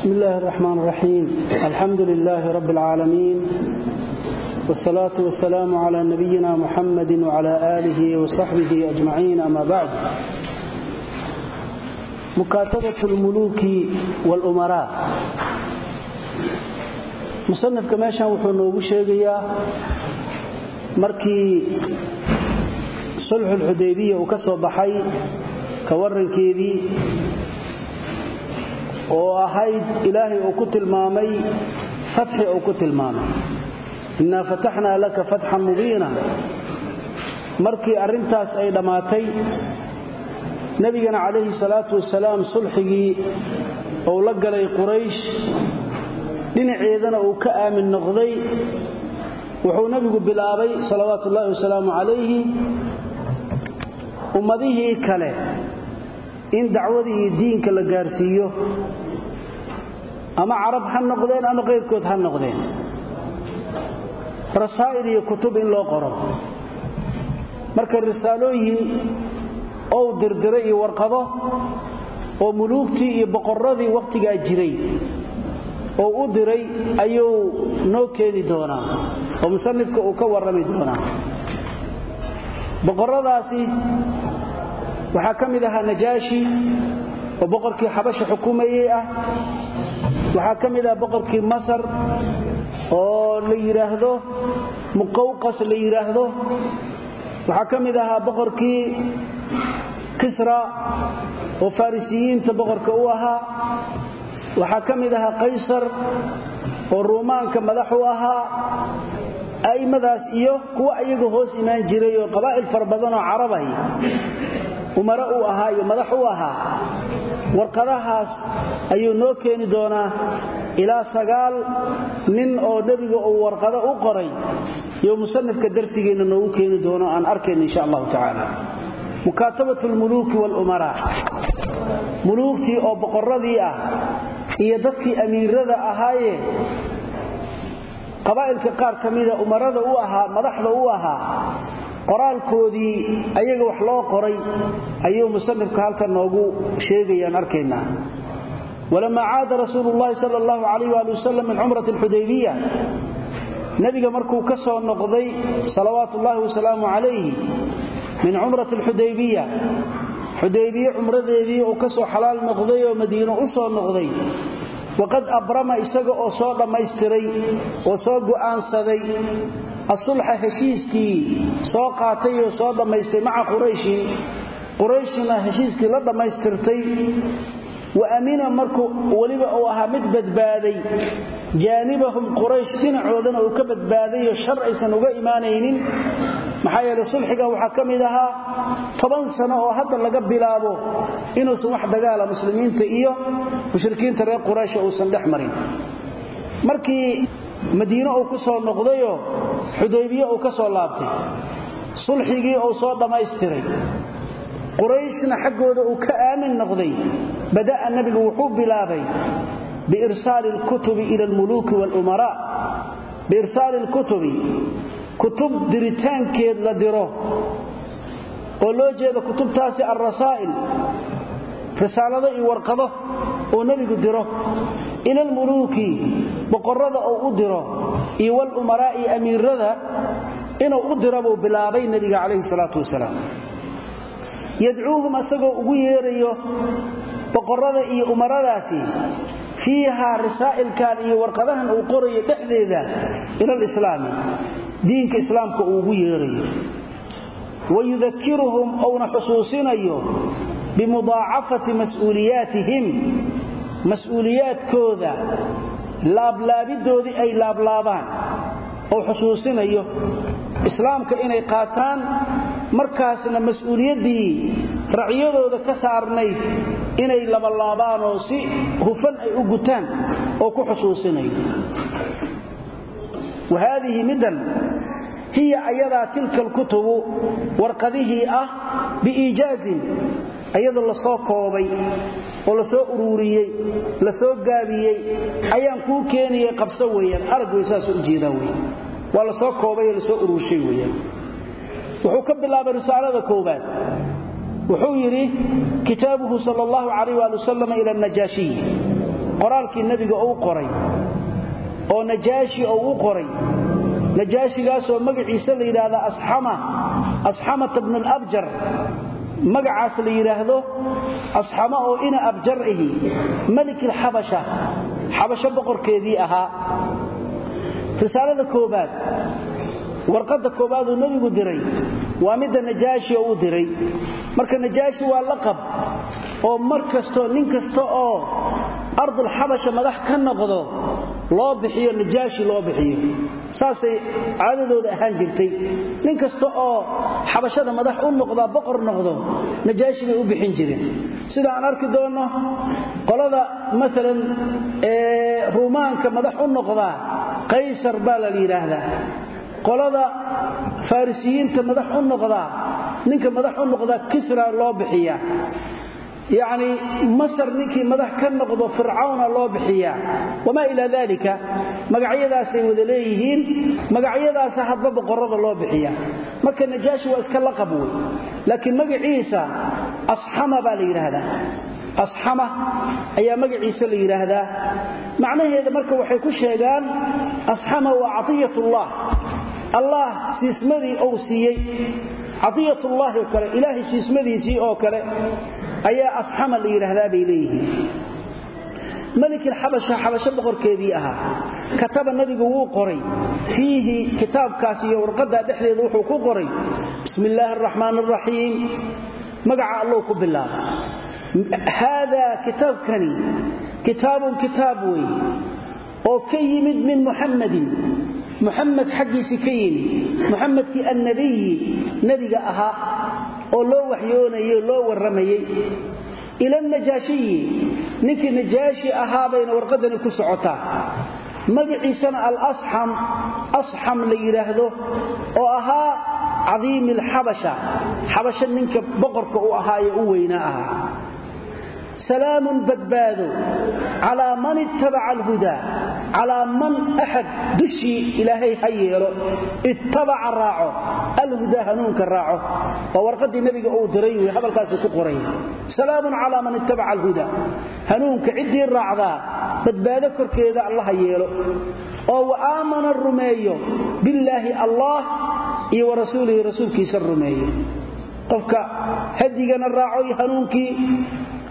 بسم الله الرحمن الرحيم الحمد لله رب العالمين والصلاة والسلام على نبينا محمد وعلى آله وصحبه أجمعين أما بعد مكاتبة الملوك والأمراء مصنف كماشا وحنوب شيقيا مركي صلح الحديبية وكسو بحي كورن كيدي oo ahayd ilaahay uu ku tilmaamay fatxi uu ku tilmaamay. Innaa fataxnaa laka fatxan mubiina. Markii arrintaas ay dhammaatay nebigana calayhi salaatu wasalaam sulxigii uu la galay quraysh dhinaceedana uu ka aamin noqday. Wuxuu nebigu bilaabay salawaatu ullaahi wasalaamu calayhi ummadihii kale in dacwadii iyo diinka la gaarsiiyo ama carab ha noqdeen ama qayrkood ha noqdeen. Rasaa'il iyo kutub in loo qoro. Marka risaalooyin ou dirdiray iyo warqado oo muluugtii iyo boqorradii wakhtigaa jiray oo u diray ayuu noo keeni doonaa oo musanifka uu ka warrami doonaa. Boqorradaasi waxaa ka mid ahaa najaashi oo boqorkii xabasha xukumayey ah waxaa ka mid ah boqorkii masar oo la yidhaahdo muqawqas la yidhaahdo waxaa ka mid ahaa boqorkii kisra oo farisiyiinta boqorka u ahaa. Waxaa ka mid ahaa qaysar oo ruumaanka madax u ahaa. A'immadaas iyo kuwa ayaga hoos imaan jiray oo qabaa'il fara badanoo carabay umaro uu ahaa iyo madax u ahaa warqadahaas ayuu noo keeni doonaa ilaa sagaal nin oo nebiga uu warqado u qoray iyo musanifka darsigeenna noogu keeni doono aan arkayna insha allahu tacaala. Mukaatabatu lmuluuki walumaraa muluugtii oo boqorradii ah iyo dadkii amiirada ahaaye qabaa'ilka qaar ka mida umarada u ahaa madaxda u ahaa qoraalkoodii ayaga wax loo qoray ayuu musanifka halkan noogu sheegayaan arkaynaa walamaa caada rasuulu llahi sal allahu alayh ali wasalam min cumrati alxudaybiya nebiga markuu ka soo noqday salawaatu ullaahi wasalaamu calayhi min cumrati alxudaybiya xudaybiye cumradeedii uu ka soo xalaal noqday oo madiino u soo noqday. Waqad abrama isaga oo soo dhammaystiray oo soo go'aansaday asulxa heshiiskii soo qaatay oo soo dhammaystay maca qurayshin qurayshina heshiiskii la dhammaystirtay wa amina markuu weliba uu ahaa mid badbaaday jaanibahum quraysh dhinacoodana uu ka badbaadayo shar aysan uga imaanaynin. Maxaa yeele sulxiga waxaa ka mid ahaa toban sano oo hadda laga bilaabo inuusan wax dagaala muslimiinta iyo mushrikiinta reer quraysh uusan dhex marin. Markii madiine uu ku soo noqdayoo xudaybiye uu ka soo laabtay. Sulxigii uu soo dhammaystiray. Qurayshna xaggooda uu ka aamin noqday. Bada'a nebigu wuxuu bilaabay biirsaali alkutubi ila almuluuki walumaraa biirsaali alkutubi kutub diritaankeed la diro oo loo jeeda kutubtaasi alrasaa'il risaalado iyo warqado oo nebigu diro. Ila almuluuki boqorrada uu u diro. Iyo walumaraa'i amiirada inuu u diro buu bilaabay nebiga calayhi salaatu wasalaam. Yadcuuhum asagoo ugu yeerayo boqorrada iyo umaradaasi fiihaa rasaa'ilkan iyo warqadahan uu qorayo dhexdeeda ila alislaami diinka islaamka uu ugu yeerayo. Wayudakiruhum uuna xusuusinayo bimudaacafati mas'uuliyaatihim. Mas'uuliyaadkooda laablaabidoodii ay laablaabaan oo xusuusinayo islaamka inay qaataan markaasna mas'uuliyaddii racyadooda ka saarnayd inay labalaabaan oo si hufan ay u gutaan oo ku xusuusinayo. Wa haadihi middan hiya ayadaa tilka alkutubu warqadihii ah biiijaazin ayadoo la soo koobay oo la soo uruuriyey la soo gaabiyey ayaan kuu keenayay qabso weeyaan. Arag way saasoo u jeedaa wey waa la soo koobay oo la soo uruurshay weeyaan. Wuxuu ka bilaabay risaalada koowaad. Wuxuu yidhi kitaabuhu sal allahu calayh waali wasalam ila najaashiy qoraalkii nebiga uu qoray oo najaashi oo u qoray najaashigaasoo magaciisa la yidhaahda asxama asxamata bnu alabjar magacaas la yidhaahdo asxama oo ina abjar ahi melikilxabasha xabasho boqorkeedii ahaa. Risaalada koobaad warqadda koobaaduu nebigu diray waa midda najaashi oo u diray. Marka najaashi waa laqab oo mar kastoo nin kasta oo ardulxabasha madax ka noqdo loo bixiyo najaashi loo bixiyo. Saasay caadadooda ahaan jirtay. Nin kasta oo xabashada madax u noqdaa boqor noqdo najaashi bay u bixin jireen. Sida aan arki doonno qolada maalan ruumaanka madax u noqdaa qaysar baa la yidhaahdaa qolada farisiyiinta madax u noqdaa ninka madax u noqdaa kisra loo bixiyaa yacni masar ninkii madax ka noqdo fircawna loo bixiyaa. Wamaa ilaa daalika magacyadaasay wada leeyihiin. Magacyadaasa hadba boqorrada loo bixiyaa. Marka najaashi waa iska laqab wey. Laakiin magaciisa asxama baa la yidhaahdaa. Asxama ayaa magaciisa la yidhaahdaa. Macnaheeda marka waxay ku sheegaan asxama waa catiyatullah allah siismadii ou siiyey cadiyatullaahi oo kale ilaahay siismadiisii oo kale ayaa asxama la yidhaahdaa bay leeyihiin. Melikilxabasha xabasho boqorkeedii ahaa kataba nabigu wuu qoray. Fiihi kitaabkaas iyo warqaddaa dhexdeeda wuxuu ku qoray bismi illaahi araxmaan araxiim magaca allow ku bilaaba. Haadaa kitaabkani kitaabun kitaab wey oo ka yimid muxamed xaggiisii ka yimid muxamedkii annabiyi nebiga ahaa oo loo waxyoonayey loo warramayey ila najaashiyi ninkii najaashi ahaa bayna warqadani ku socotaa. Magaciisana alasxam asxam la yidhaahdo oo ahaa cadiimi alxabasha xabasho ninka boqorka u ahaaye u weynaa ahaa. Salaamun man ittabaca alhudaa calaa man axad dushii ilaahay ha yeelo ittabaca raaco alhudaa hanuunka raaco. Waa warqadii nebiga uu diray wey hadalkaasi ku qoray. Salaamun calaa man ittabaca alhudaa hanuunka ciddii raacdaa badbaado korkeeda alla ha yeelo. Oo wa aamana rumeeyo billaahi allah iyo wa rasuulihi rasuulkiisa rumeeyo. Qofka hadigana raaco iyo hanuunkii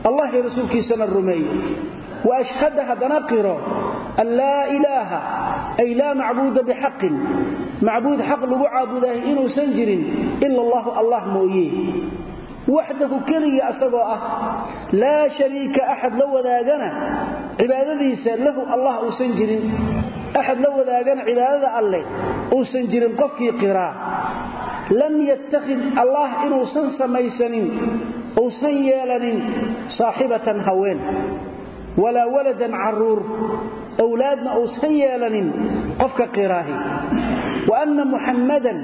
allah iyo rasuulkiisana rumeeyo. Wa an laa ilaaha ay laa macbuuda bixaqin macbuud xaq lagu caabudahay inuusan jirin ila allahu allah mooye waxdahu keliya asagoo ah laa shariika axad la wadaagana cibaadadiisa lahu allah uusan jirin axad la wadaagana cibaadada alleh uusan jirin qofkii qiraa lam yattakhid allah inuusan samaysanin uusan yeelanin saaxibatan haween walaa waladan carruur owlaadna uusan yeelanin qofka qiraahi. Wa anna muxammadan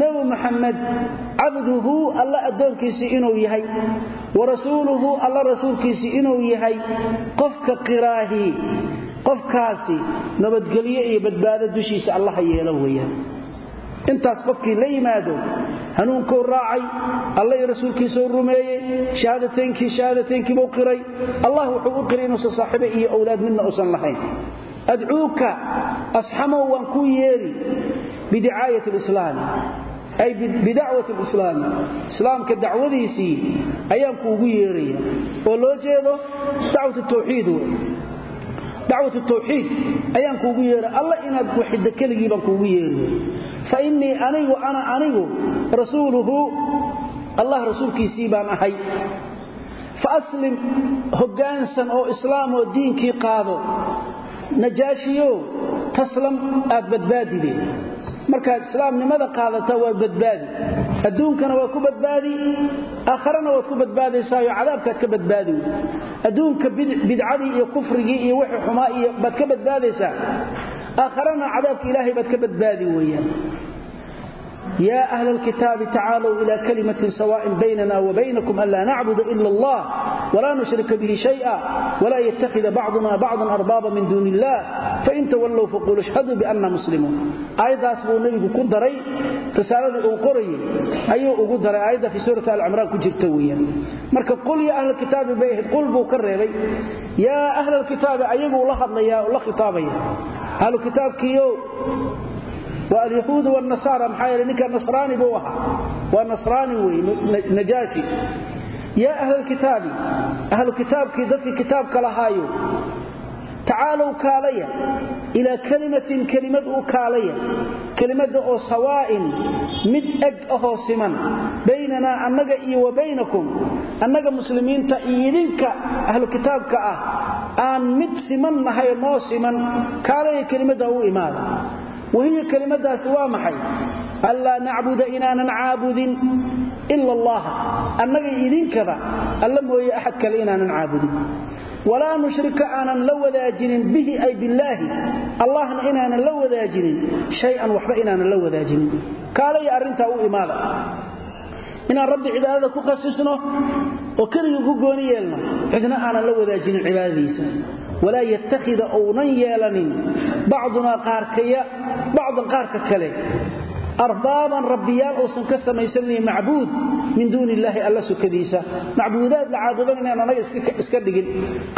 nebi muxammed cabduhu alla addoonkiisii inuu yahay. Wa rasuuluhu alla rasuulkiisii inuu yahay. Qofka qiraahi qofkaasi nabadgelyo iyo badbaado dushiisa allaha yeelo weeyaan intaas qofkii la yimaado hanuunkuu raacay alla iyo rasuulkiisuu rumeeyey shahaadataynkii shahaadateynkiibuu qiray allah wuxuu u qiray inuusan saaxiibe iyo owlaad midna uusan lahayn. Adcuuka asxamow waan kuu yeeri bidicaayat lislaami ay bidacwat lislaami islaamka dacwadiisii ayaan kuugu yeeraya. Oo loo jeedo dacwat tawxiid wey dacwat tawxiid ayaan kuugu yeera alla inaad waxida keligii baan kuugu yeeri fa innii anigu ana anigu rasuuluhu allah rasuulkiisii baan ahay. Fa aslim hoggaansan oo islaam oo diinkii qaado. Najaashiyo taslam aad badbaadide markaad islaamnimada qaadataa waad badbaadi. Adduunkana waad ku badbaadi. Aakharana waad ku badbaadaysaayo cadaabkaad ka badbaadi. Adduunka bidcadii iyo kufrigii iyo wixii xumaa iyo baad ka badbaadaysaa. Aakharana cadaabka ilaahay baad ka badbaadi weeyaan يا أهل الكتاب تعالوا إلى كلمة سواء بيننا وبينكم ألا نعبد إلا الله walaa nushrika bihi shaya walaa yattakhida bacduna bacdan arbaaba min duuni illah fain tawallow faqulu ishhaduu bianna muslimuun aayaddaas buu nebigu ku daray risaaladii uu qorayay ayuu ugu daray aayadda fii suurati alcimraan ku jirta weeyaan marka qul ya ahla kitaabi bay ahayd qul buu ka reebay yaa ahla alkitaabi ayaguu la hadlayaa oo la khitaabaya ahlu kitaabkiiyo waa alyahuud wnasaara maxaa yeele ninka nasraani buu ahaa. Waa nasraani wey najaashi. Yaa ahlalkitaabi ahlu kitaabkii dadkii kitaabka lahaayo tacaalow kaalaya ilaa kalimatin kelimad u kaalaya kelimada oo sawaa'in mid eg ahoo siman baynanaa annaga iyo wa baynakum annaga muslimiinta iyo idinka ahlu kitaabka ah aan mid siman nahay noo siman kaalaya kelimada u imaada wahiya kelimadaasi waa maxay? Anlaa nacbuda inaanan caabudin ila allaha annaga idinkaba alla mooye axad kale inaanan caabudin. Walaa nushrika aanan la wadaajinin bihi ay billaahi. Allahna inaanan la wadaajinin shay-an waxba inaanan la wadaajinin. Kaalaya arrintaa u imaada. Inaan rabbi cibaadada ku khasisno oo keligii ku gooni yeelno cidna aanan la wadaajinin cibaadadiisa walaa yattakhida ounan yeelanin. Bacdunaa qaarkaya bacdan qaarka kale. Arbaaban rabbiyaal uusan ka samaysanin macbuud min duuni illaahi alla sukadiisa. Macbuudaad la caabudan inaan anaga iska dhigin.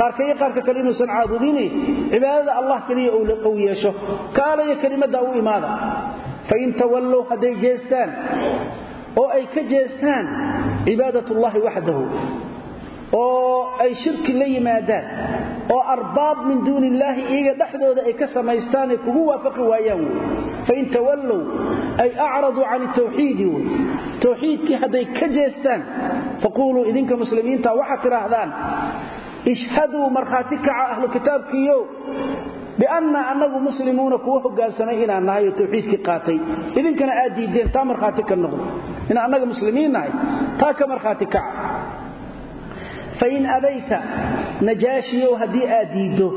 Qaarkaya qaarka kale inuusan caabudini cibaadada allah keliya ou yeesho. Kaalaya kelimadda u imaada. Fain tawallow hadday jeestaan oo ay ka jeestaan cibaadatullaahi waxdahu oo ay shirki la yimaadaan oo arbaab min duuni illaahi iyaga dhexdooda ay ka samaystaanay kugu waafaqi waayaan wey. Fain tawallow ay acraduu can tawxiidi wey. Tawxiidkii hadday ka jeestaan faquuluu idinka muslimiinta waxaad tidhaahdaan ishhaduu markhaati kaca ahlu kitaabkiiyo bianna annagu muslimuuna kuwa hogaansamay inaan nahay qaatay. Idinkana aad diiddeen taa markhaati noqdo. In annaga muslimiin nahay ka markhaati fain abayta najaashiyow haddii aad diiddo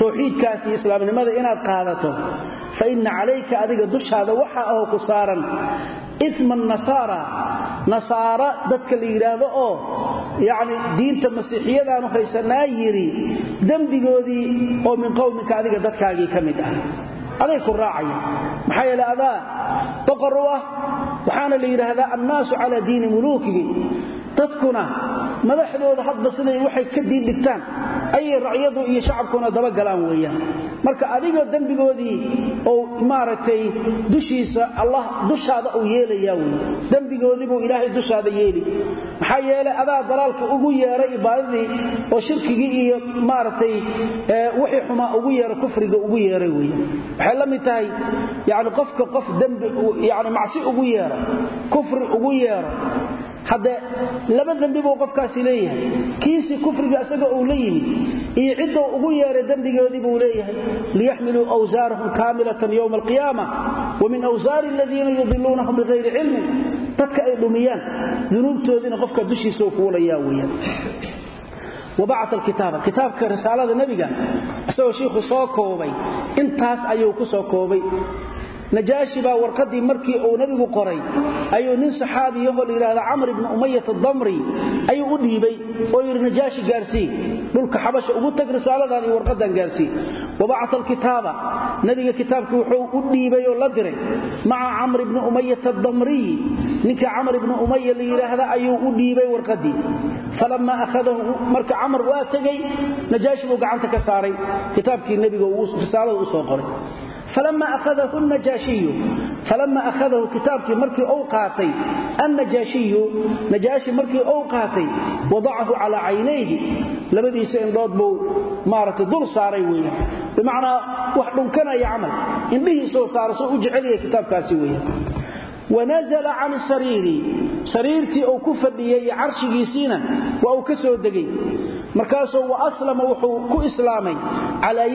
tawxiidkaas iyo islaamnimada inaad qaadato fa inna calayka adiga dushaada waxa ahoo ku saaran ima nasaara nasaara dadka la yidhaahdo oo yacni diinta masiixiyadaanu haysanaa yidhi dembigoodii oo min qowmika adiga dadkaagii ka mid ah aday ku raacaya maxaa yeele adaa boqor u ah waxaana la yidhaahdaa annaasu calaa diini muluukigi dadkuna madaxdooda hadba siday waxay ka diin dhigtaan ayay racyadu iyo shacabkuna dabagalaan weeyaan. Marka adigoo dembigoodii ou maaragtay dushiisa allah dushaada uu yeelayaa wey dembigoodiibuu ilaahay dushaada yeeli. Maxaa yeelay adaa dalaalka ugu yeeray ibaadadii oo shirkigii iyo maaragtay wixii xumaa ugu yeera kufriga ugu yeeray wey waxay la mid tahay yani qofka qof dembi yani macsi ugu yeero kufri ugu yeero hadde laba dembi buu qofkaasi leeyahay. Kiisii kufriga isaga uu la yimid iyo ciddou ugu yeeray dembigoodii buu leeyahay. Liyaxmiluu awsaarahum kaamilatan yowma alqiyaama wa min awsaari aladiina yudiluunahum bikayri cilmin. Dadka ay dhumiyaan dunuubtoodiina qofka dushiisao fuulayaa weyaan wabacata alkitaaba kitaabka risaalada nebiga isagoo shiikhu soo koobay. Intaas ayuu ku soo koobay najaashi baa warqadii markii uu nabigu qoray ayuu nin saxaabiyahoo layidhahda camr ibni umayat adamri ayuu u dhiibay oo yidhi najaashi gaarsii dhulka xabasha ugu tag risaaladan iyo warqadan gaarsii wabacata alkitaaba. Nabiga kitaabkii wuxuu u dhiibay oo la diray maca camr ibni umayat adamriyi ninka camr ibni umaya la yidhaahda ayuu u dhiibay warqadii falamma ahadahu marka camar waa tegey najaashi buu gacanta ka saaray. Kitaabkii nebiga risaalada u soo qoray falama ahadahu najaashiyu falama akhadahu kitaabkii markii uu qaatay annajaashiyu najaashi markii uu qaatay wadacahu calaa caynayhi labadiisa indhood buu maaragtay dul saaray weeyaan bimacnaa wax dhunkanaya camal indhihiisoo saara soo u jecelyahay kitaabkaasi weeyaan wanazla can sariiri sariirtii uu ku fadhiyey iyo carshigiisiina waa uu ka soo degay markaasuu waaslama wuxuu ku islaamay calaa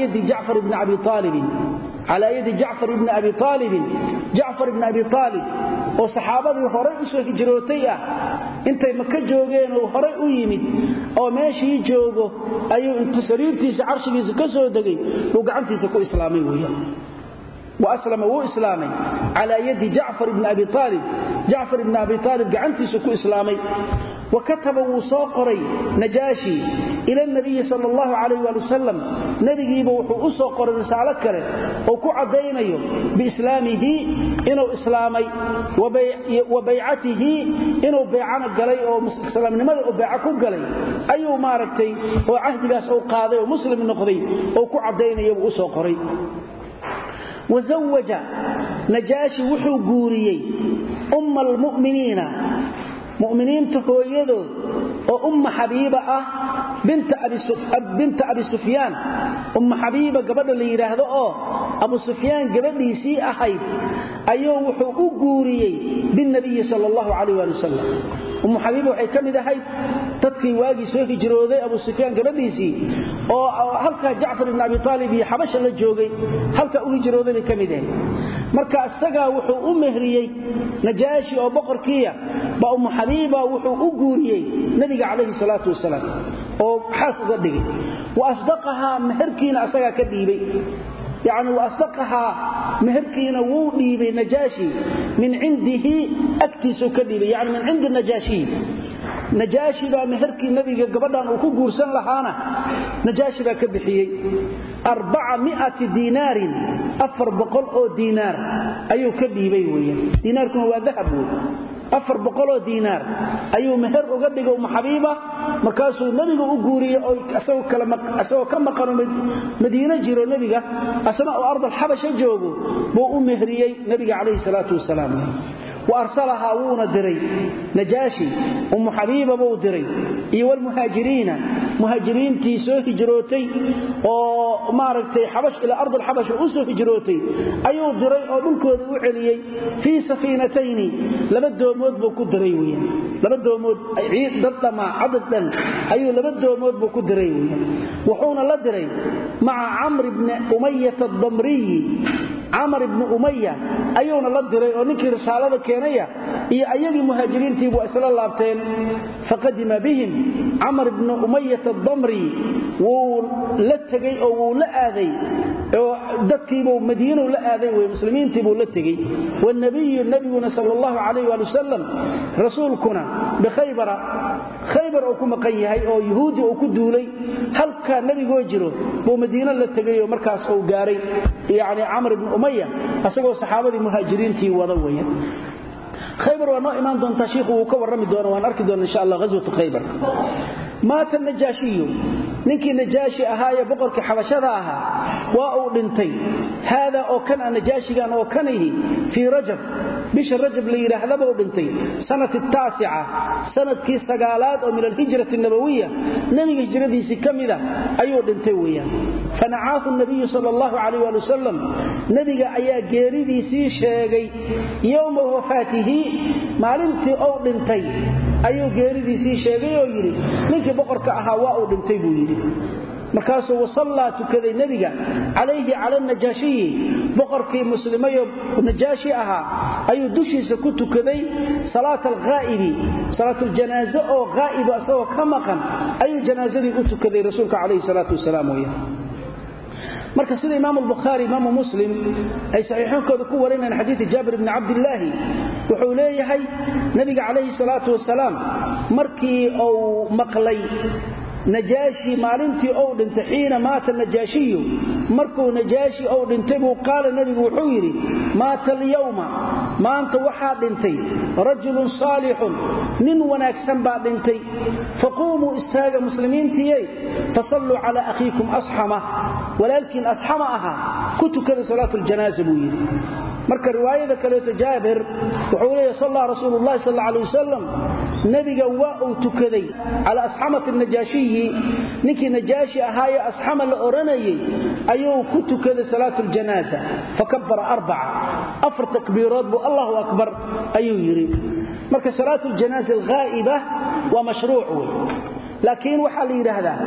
calaa yadi jacfar ibni abi aalibin jacfar ibni abi aalib oo saxaabadii horay u soo hijrootay ah. Intay maka joogeen uu horay u yimid oo meeshii joogo ayuu intuu sariirtiisa carshigiisa ka soo degay uu gacantiisa ku islaamay weeyaan waslama wuu islaamay calaa yadi jacfar ibni abi aalib jacfar ibni abi aalib gacantiisu ku islaamay wakataba wuu soo qoray najaashi ila nabiyi sal allahu calayh waali wasalam nebigiiba wuxuu u soo qoray risaalo kale oo ku caddaynayo biislaamihi inuu islaamay wa baycatihi inuu beecana galay oo islaamnimada uu beeco ku galay ayuu maaragtay oo cahdigaas uu qaaday oo muslim noqday oo ku caddaynaya buu u soo qoray wazawaja najaashi wuxuu guuriyey umma almu'miniina mu'miniinta hooyadood oo umma xabiiba ah binta abi sufyaan. Umma xabiiba gabadha la yidhaahdo oo abu sufyaan gabadhiisii ahayd ayuu wuxuu u guuriyey binnabiyi sal allahu calayh waali wasalam ummu xabiiba waxay ka mid dadkii waagii soo hijrooday abu sufyaan gabadhiisii oo halkaa jacfar ibn abi aalib iyo xabasha la joogay halkaa u hijrooday bay ka marka isagaa wuxuu u mehriyey najaashi oo boqorkiiya ba ummu xabiiba wuxuu u guuriyey nabiga calayhi salaatu wasalaam oo xaas uga dhigay wa asdaqahaa meherkiina asagaa ka dhiibay. Yacni wa asdaqahaa meherkiina wuu dhiibay najaashi min cindihi agtiisuu ka dhiibay. Yani min cindi najaashiyi najaashi baa meherkii nabiga gabadhan uu ku guursan lahaana najaashi baa ka bixiyey arbacamiati diinaarin afar boqol oo diinaar ayuu ka dhiibay weeyaan diinaarkuna waa dahab wey afar boqoloo diinaar ayuu meher uga dhigay umma xabiiba? Markaasuu nebiga u guuriyey oo isagoo ka maqano madiino jiro nebiga asna oo ardalxabasha joogo buu u mehriyey nebiga calayhi salaatu wasalaam. Wa arsalahaa wuuna diray. Najaashi ummu xabiiba buu diray. Iyo walmuhaajiriina muhaajiriintii soo hijrootay oo maaragtay xabash ilaa ard alxabash u soo hijrootay ayuu diray oo dhulkooda u celiyey fii safiinatayni. Laba doomood buu ku diray weeyaan. Laba doomood dad dhammaa cadad dhan ayuu laba doomood buu ku diray wuxuuna la diray maca camr bni umayata adamriyi camar ibni umaya ayuuna la diray oo ninkii risaalada keenaya iyo ayagii muhaajiriintii buu isla laabteen. Faqadima bihim camar ibni umayata adamri wuu la tegey oo wuu la aaday oo dadkiibuu madiinuu la aaday wey muslimiintiibuu la tegey. Wanabiyu nabiguna sal allahu calayh waali wasalam rasuulkuna bikhaybara khaybar uu ku maqan yahay oo yuhuudi uu ku duulay halkaa nebigoo jiro buu madiino la tegay oo markaas uu gaaray yani camr ibni umaya asagoo saxaabadii muhaajiriintii wada weya khaybar waa noo imaan doontaa shiikhu wuu ka warrami doona waan arki doona insha allah ghaswatu khaybar maata najaashiyu ninkii najaashi ahaayee boqorkii xabashada ahaa waa uu dhintay. Haada oo kan a najaashigan oo kanihi fii rajab bisha rajab la yidhaahdaba u dhintay. Sanati taasica sannadkii sagaalaad oo min alhijrati nabawiya nebiga hijradiisii ka mida ayuu dhintay weeyaan. Fanacaahu nabiyu sal allahu calayh waali wasalam nebiga ayaa geeridiisii sheegay yowma wafaatihi maalintii ou dhintay ayuu geeridiisii sheegay oo yidhi ninkii boqorka ahaa waa uu dhintay buu yidhi. Markaasuu wasallaa tukaday nebiga calayhi cala najaashiyi. Boqorkii muslimayoo najaashi ahaa ayuu dushiisa ku tukaday salaat alghaa'ibi salaatuljanaaze oo haa'iba isagoo ka maqan ayuu janaazadii u tukaday rasuulka calayhi salaatu wasalaam weya marka sida imaam albukhaari imaamu muslim ay saxiixoonkooda ku warinayaan xadiidi jaabir bni cabdillaahi wuxuu leeyahay nebiga calayhi salaatu wasalaam markii uu maqlay najaashi maalintii ou dhintay xiina maata najaashiyu markuu najaashi ou dhintay buu qaala nebigu wuxuu yidhi maata alyawma maanta waxaa dhintay rajulun saalixun nin wanaagsan baa dhintay. Faquumuu istaaga muslimiintiyey fasalluu calaa akhiikum asxama walaalkiin asxama ahaa ku tukada salaatu ljanaasa buu yidhi. Marka riwaayada kaleeto jaabir wuxuu leeyahy sallaa rasuulu llahi sal alay wasalam nebiga waa uu tukaday cala asxamati najaashiyi ninkii najaashi ahaaye asxama la odhanayay ayuu ku tukaday salaatu ljanaasa fakabara arbaca afar takbiirood buu allahu akbar ayuu yidhi. Marka laakiin waxaa la yidhaahdaa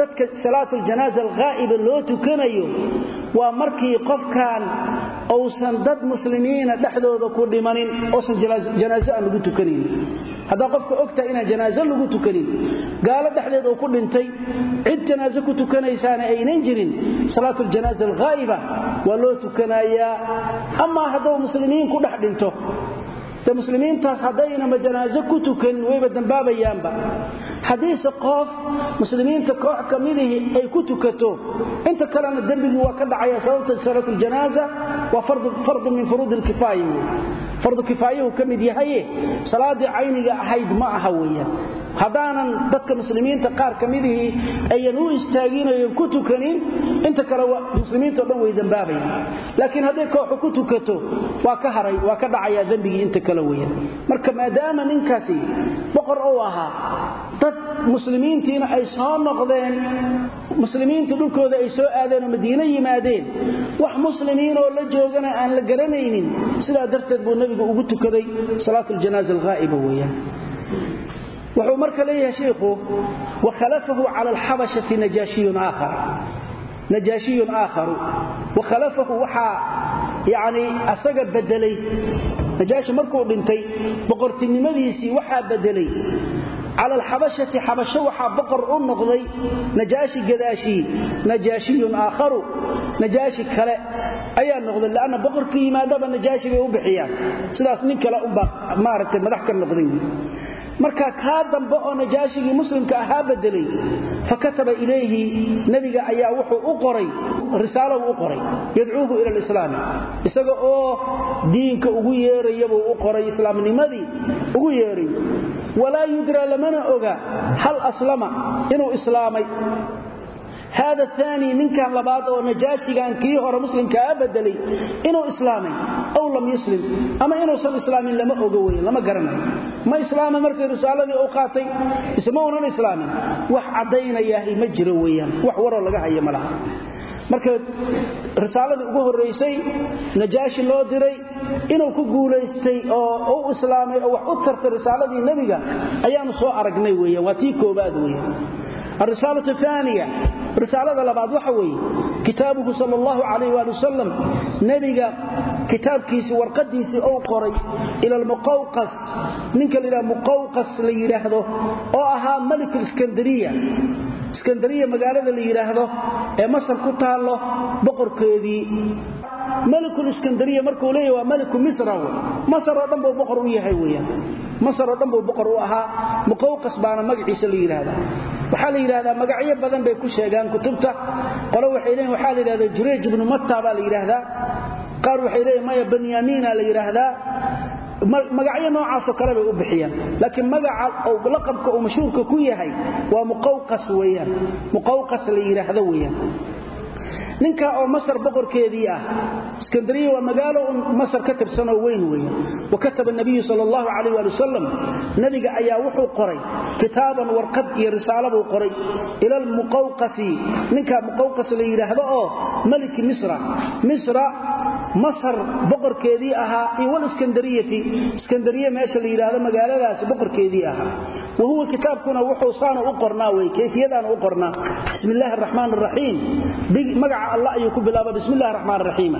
dadka salaatu ljanaasa alghaa'iba loo tukanayo waa markii qofkan uusan dad muslimiina dhexdooda ku dhimanin oosan janaaso aan lagu tukanin. Haddaa qofka ogtahay inaan janaaso lagu tukanin gaalo dhexdeed uu ku dhintay cid janaaso ku tukanaysaana aynan jirin salaatu ljanaasa alghaa'iba waa loo tukanayaa amaa hadduu muslimiin ku dhex dhinto muslimiintaas haddayna janaaso ku tukanin wayba dambaabayaanba. Haddiise qof muslimiinta koox ka midihii ay ku tukato inta kalena dembigii waa ka dhacaya sababta salaatu ljanaasa waa fardu min furuudi lkifaaya fardu kifaayuhu ka mid yahaye salaadii cayniga ahayd ma aha weeyaan haddaanan dadka muslimiinta qaar ka midihii ayan u istaaginayan ku tukanin inta kale muslimiinto dhan way dambaabayaan laakiin hadday kooxu ku tukato waa ka haray waa ka dhacayaa dembigii inta kale weeyaan. Marka maadaama ninkaasi boqor uu ahaa dad muslimiintiina ay soo noqdeen muslimiinta dhulkooda ay soo aadeen oo madiine yimaadeen wax muslimiin oo la joogana aan la garanaynin sidaa darteed buu nebigu ugu tukaday salaat ljanaasa weeyaan wuxuu marka leeyahay shiikhu wakhalafahu cala alxabashati najaashiyun aakhar. Najaashiyun aakharu. Wakhalafahu waxaa yacni asaga bedelay. Najaashi markuu dhintay boqortinimadiisii waxaa bedelay. Cala alxabashati xabasho waxaa boqor u noqday najaashi gadaashii. Najaashiyun aakharu. Najaashi kale ayaa noqday lanna boqorkii yimaadaba najaashi bay u bixiyaan. Sidaas nin kale unbaa maaragtay madax ka noqday marka kaa dambe oo najaashigii muslimka ahaa bedelay fa kataba ilayhi nebiga ayaa wuxuu u qoray risaalo u qoray yadcuuhu ila alislaami isaga oo diinka ugu yeerayabuu u qoray islaamnimadii ugu yeerayo walaa yudra lamana oga hal aslama inuu islaamay hada aani ninkan labaad oo najaashigan kii hore muslimkaa bedelay inuu islaamay aw lam yuslim ama inuusan islaamin lama ogo wey lama garanayo ma islaama markay risaaladii u qaatay isma unan islaamin wax caddaynayahay ma jiro weyaan wax waroo laga haya ma laha marka risaaladii ugu horraysay najaashi loo diray inuu ku guulaystay oo u islaamay oo wax u tartay risaaladii nebiga ayaanu soo aragnay weyan waa tii koobaad weyan arisaala aaniya risaalada labaad waxa weeye kitaabuhu sal allahu calayh waali wasalam nebiga kitaabkiisii warqadiisii ou qoray ila almuqawqas ninka la yidhaha muqawqas la yidhaahdo oo ahaa malik iskandariya. Iskandariya magaalada la yidhaahdo ee masar ku taallo boqorkeedii. Malikul iskandariya markuu leeyahy waa maliku misra wey. Masar oo dhan buu boqor yidhahdaa magacyo badan bay ku sheegaan kutubta. Qole waxay leeyiin waxaa la yidhahdaa jureej ibnu matta yidhaahdaa qaar waxay leeyiin maya banyamiina la yidhaahdaa magacyo noocaasoo kale bay u bixiyaan. Laakiin magaca laqabka uu mashhuurka ku yahay waa muqawqas weeyaan. Muqawqas la yidhaahdo ninka oo masar boqorkeedii ah. Iskandariya waa magaalo masar ka tirsanoo weyn weeye wa kataba nabiyu sal allahu calayh waali wasalam nebiga ayaa wuxuu qoray kitaaban warqad iyo risaalo qoray. Ila almuqawqasi ninka muqawqas la yidhaahdo oo maliki misra. Misra masar boqorkeedii ahaa iyo waliskandariyati iskandariya meesha la yidhaahdo magaaladaasi boqorkeedii ahaa. Wa kitaabkuna wuxuu saana u qornaa wey kayfiyadaana u qornaa. Bismi illaahi araxmaan araxiim magaca allah ayuu ku bilaaba bismi illahi raxmaan raxiim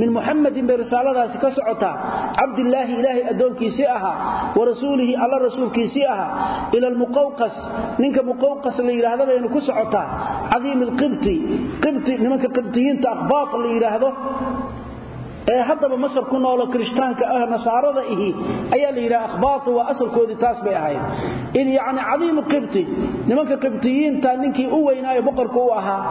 min muxamadin bay risaaladaasi ka socotaa cabdillaahi ilaahay addoonkiisii ahaa wa rasuulihi alla rasuulkiisii ahaa ila almuqawqas ninka muqawqas la yidhaahdo baynu ku socotaa cadiimi alqibti qibti nimanka ee haddaba masar ku noolo kirishtaanka ah nasaarada ihi ayaa la yidhaha akhbaatu waa asalkoodii taas bay ahayd. Id yacni cadiimu qibti nimanka qibtiyiinta ninkii u weynaayo boqorka u ahaa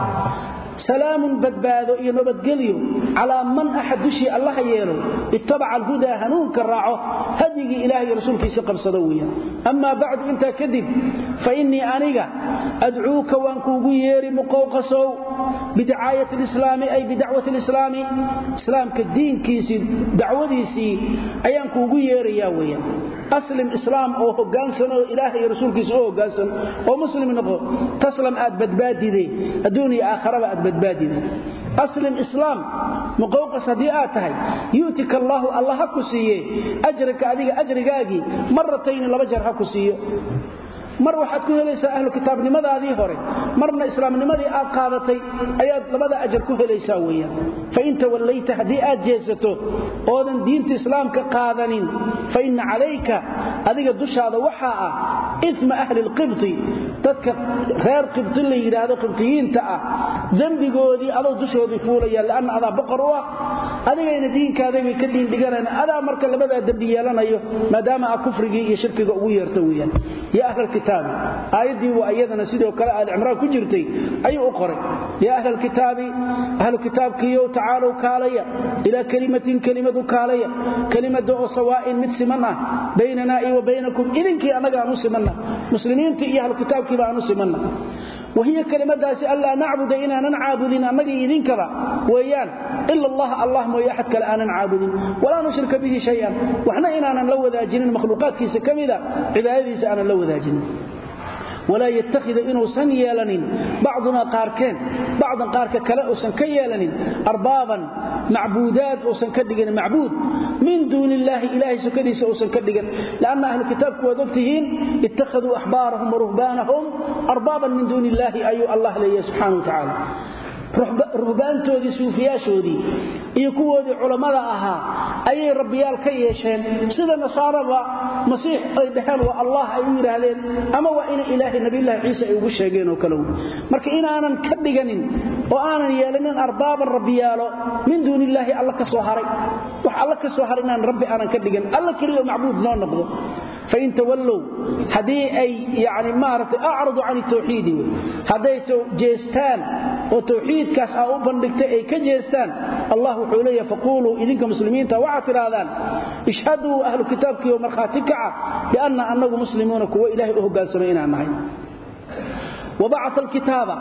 salaamun badbaado iyo nabadgelyo calaa man axad dushii allaha yeelo ittabaca alhudaa hanuunka raaco hadyigii ilaah iyo rasuulkiisi qabsado weeyaan. Amaa bacdu intaa kadib fa innii aniga adcuuka waan kuugu yeeri muqowqasow bidicaayati lislaami ay bidacwati lislaami islaamka diinkiisii dacwadiisii ayaan kuugu yeerayaa weeyaan. Aslim islaam oo hoggaansan oo ilaahay iyo rasuulkiisa u hoggaansan oo muslim noqo taslam aad badbaadide adduun aad badbaadide aslim islaam muqawqas haddii aad tahay yu'tika allaahu alla ha ku siiye ajraka adiga ajrigaagii maratayni laba jeer ha ku siiyo mar waxaad ku helaysaa ahlu kitaabnimadaadii hore marna islaamnimadii aad qaadatay ayaad labada ajar ku helaysaa weeyaan. Fain tawallayta haddii aad jeesato oodan diinta islaamka qaadanin fa inna calayka adiga dushaada waxaa ah ima ahli lqibti dadka reer qibti la yidhaahdo qibtiyiinta ah dembigoodii adoo dushoodii fuulaya lanna adaa boqor u ah. Adigayna diinkaadaybay ka diindhiganaan adaa marka labadaa dembi yeelanayo maadaama a kufrigii iyo shirkiga ugu yeerta weyaan ya ahlalkitaabi aayaddii waa iyadana sidoo kale aalicimraan ku jirtay ayuu u qoray. Ya ahlalkitaabi ahlu kitaabkiiyow tacaalow kaalaya ilaa kelimatin kelimadu kaalaya. Kelimada oo sawaa'in mid siman ah baynanaa iyo wa baynakum idinkii annaga aan u simanna. Muslimiintii iyo ahlu kitaabkiiba aan u simanna. Wahiya kelimadaasi anlaa nacbuda inaanan caabudin annagii idinkaba weeyaan ila allah allah mooye axad kale aanan caabudin. Walaa nushrika bihi shayan. Waxna inaanan la wadaajinin walaa yattakhida inuusan yeelanin. Bacdunaa qaarkeen bacdan qaarka kale uusan ka yeelanin arbaaban macbuudaad uusan ka dhigin macbuud min duuni illaahi ilaahay sokadiisa uusan ka dhigin. Lanna ahlu kitaabku waad ogtihiin ittakhaduu axbaarahum waruhbaanahum arbaaban min duuni illaahi ayuu allah leeyahy subxana wa tacaala ruhbaantoodii suufiyaashoodii iyo kuwoodii culammada ahaa ayay rabbiyaal ka yeesheen. Sida nasaaraba masiix ay dhaheen waa allah ay u yidhaahdeen ama waa ina ilaahay nabiyulaahi ciise ay ugu sheegeen oo kalew marka inaanan ka dhiganin oo aanan yeelanin arbaaban rabbiyaalo min duuni illaahi alla ka soo haray. Wax alla ka soo haray inaan rabbi aanan ka dhigan alla keliyo macbuud noo noqdo. Fain tawallow haddii ay yani maaragtay acradu can tawxiidi hadday jeestaan oo tawxiidkaas aa u bandhigtay ay ka jeestaan allah wuxuu leeya faquuluu idinka muslimiinta waxaad tidhaahdaan ishhaduu ahlu kitaabkiioo markhaati kaca bianna annagu muslimuuna kuwo ilahay u hogaansamay inaan nahay wabacaa alkitaaba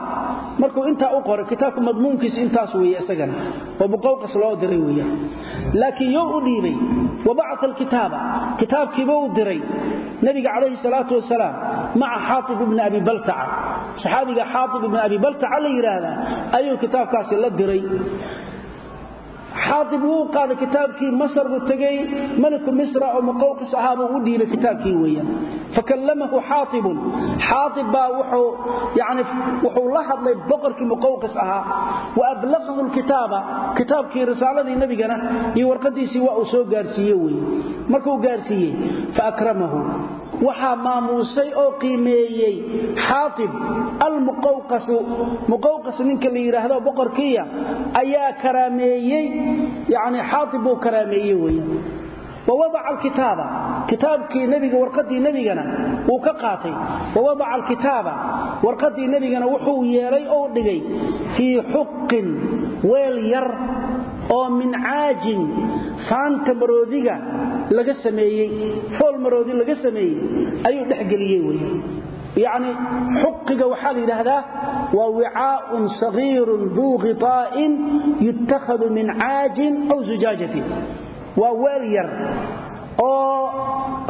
markuu intaa u qoray kitaabka madmuunkiisa intaas weeye isagana oo muqawqas loo diray weeyaan laakiin yow u dhiibay wabacaa alkitaaba kitaabkiiba u diray nabiga calayhi salaatu wasalaam maca xaaib ibni abi baltaca saxaabiga xaaib ibni abi baltaca la yidhaahdaa ayuu kitaabkaasi la diray xaaib wuu qaaday kitaabkii masar buu tegey maliku misra oo muqawqis ahaa buu dhiibay kitaabkii weeyaan. Fakallamahu xaaibun xaaib baa wuxuu la hadlay boqorkii muqawqis ahaa. Wa ablaqahu lkitaaba kitaabkii risaaladii nebigana iyo warqadiisii waa uu soo gaarsiiye weye markuu gaarsiiyey faakramahu waxaa maamuusay oo qiimeeyey xaaib almuqawqasu. Muqawqas ninka la yidhaahdo boqorkiiya ayaa karaameeyey yani xaaib buu karaameeye weyan wawadaca alkitaaba. Kitaabkii nebiga warqadii nebigana wuu ka qaatay. Wawadaca alkitaaba. Warqadii nebigana wuxuu yeelay ou dhigay fii xuqin weel yar oo min caajin laga sameeyey fool maroodi laga sameeyey ayuu dhexgeliyey wey yacni xuqiga waxaa la yidhaahdaa waa wicaaun sagiirun duu khiطaa'in yutakhadu min caajin aw zujaajatin. Waa weel yar oo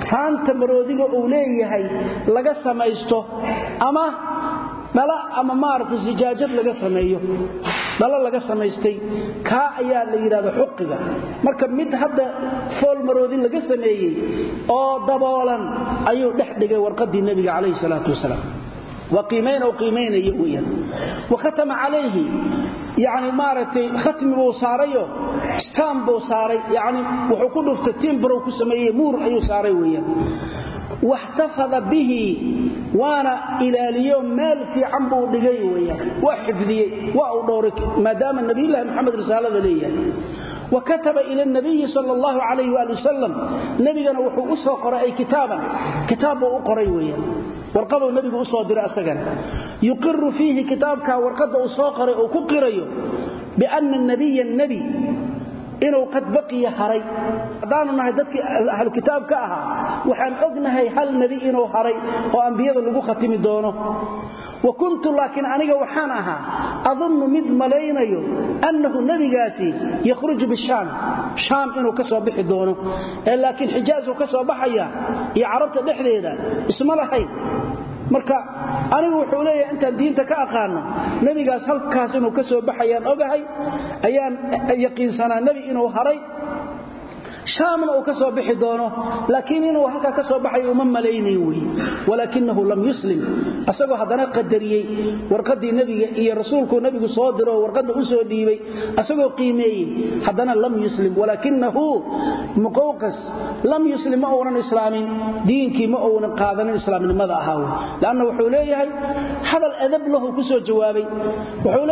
faanta maroodiga uu leeyahay laga samaysto ama dhala ama maaragtay sijaajad laga sameeyo dhalo laga samaystay. Kaa ayaa la yidhahda xuqiga. Marka mid hadda fool maroodi laga sameeyey oo daboolan ayuu dhex dhigay warqadii nebiga calayhi salaatu wasalaam. Waa qiimayn oo qiimaynaya weeyaan. Wa khatama calayhi yacni maaragtay khatmi buu saarayo stam buu saaray. Yacni wuxuu ku dhuftay timbrow ku sameeyey muur ayuu saaray weeyaan waxtafada bihi waana ilaaliyo meel fiican buu dhigay weyaan waa xifdiyey waa uu dhowray maadaama nabiyulahi maxamed risaalada leeyahay wa kataba ila nabiyi sal allahu calayh waali wasalam nebigana wuxuu u soo qoray ay kitaaban kitaab buu u qoray weyaan warqaduu nebigu u soo diray asagana yuqiru fiihi kitaabkaa warqadda uu soo qoray uu ku inuu qad baqiya haray. Haddaanu nahay dadkii ahlu kitaab ka ahaa waxaan ognahay hal nebi inuu haray oo ambiyada lagu khatimi doono. Wa kuntu laakiin aniga waxaan ahaa adunnu mid malaynayo annahu nebigaasi yakhruju bishaam. Shaam inuu ka soo bixi doono. Ee laakiin xijaasuu ka soo baxaya iyo carabta dhexdeeda isma lahayn marka anigu wuxuu leeyahay intaan diinta ka aqaano nebigaas halkaas inuu ka soo baxayaan ogahay ayaan yaqiinsanaa nebi inuu haray shaamna uu ka soo bixi doono laakiin inuu halkaa ka soo baxayo uma malaynayn wey walaakinahu lam yuslim. Asagoo haddana qadariyey warqaddii nebiga iyo rasuulkuu nebigu soo diro warqadda u soo dhiibay asagoo qiimeeyey haddana lam yuslim. Walaakinahu muqawqas lam yuslim ma uunan islaamin diinkii ma uunan qaadanin islaamnimada ahaa wey lanna wuxuu leeyahay hadal adab lahu ku soo jawaabay. Wuxuu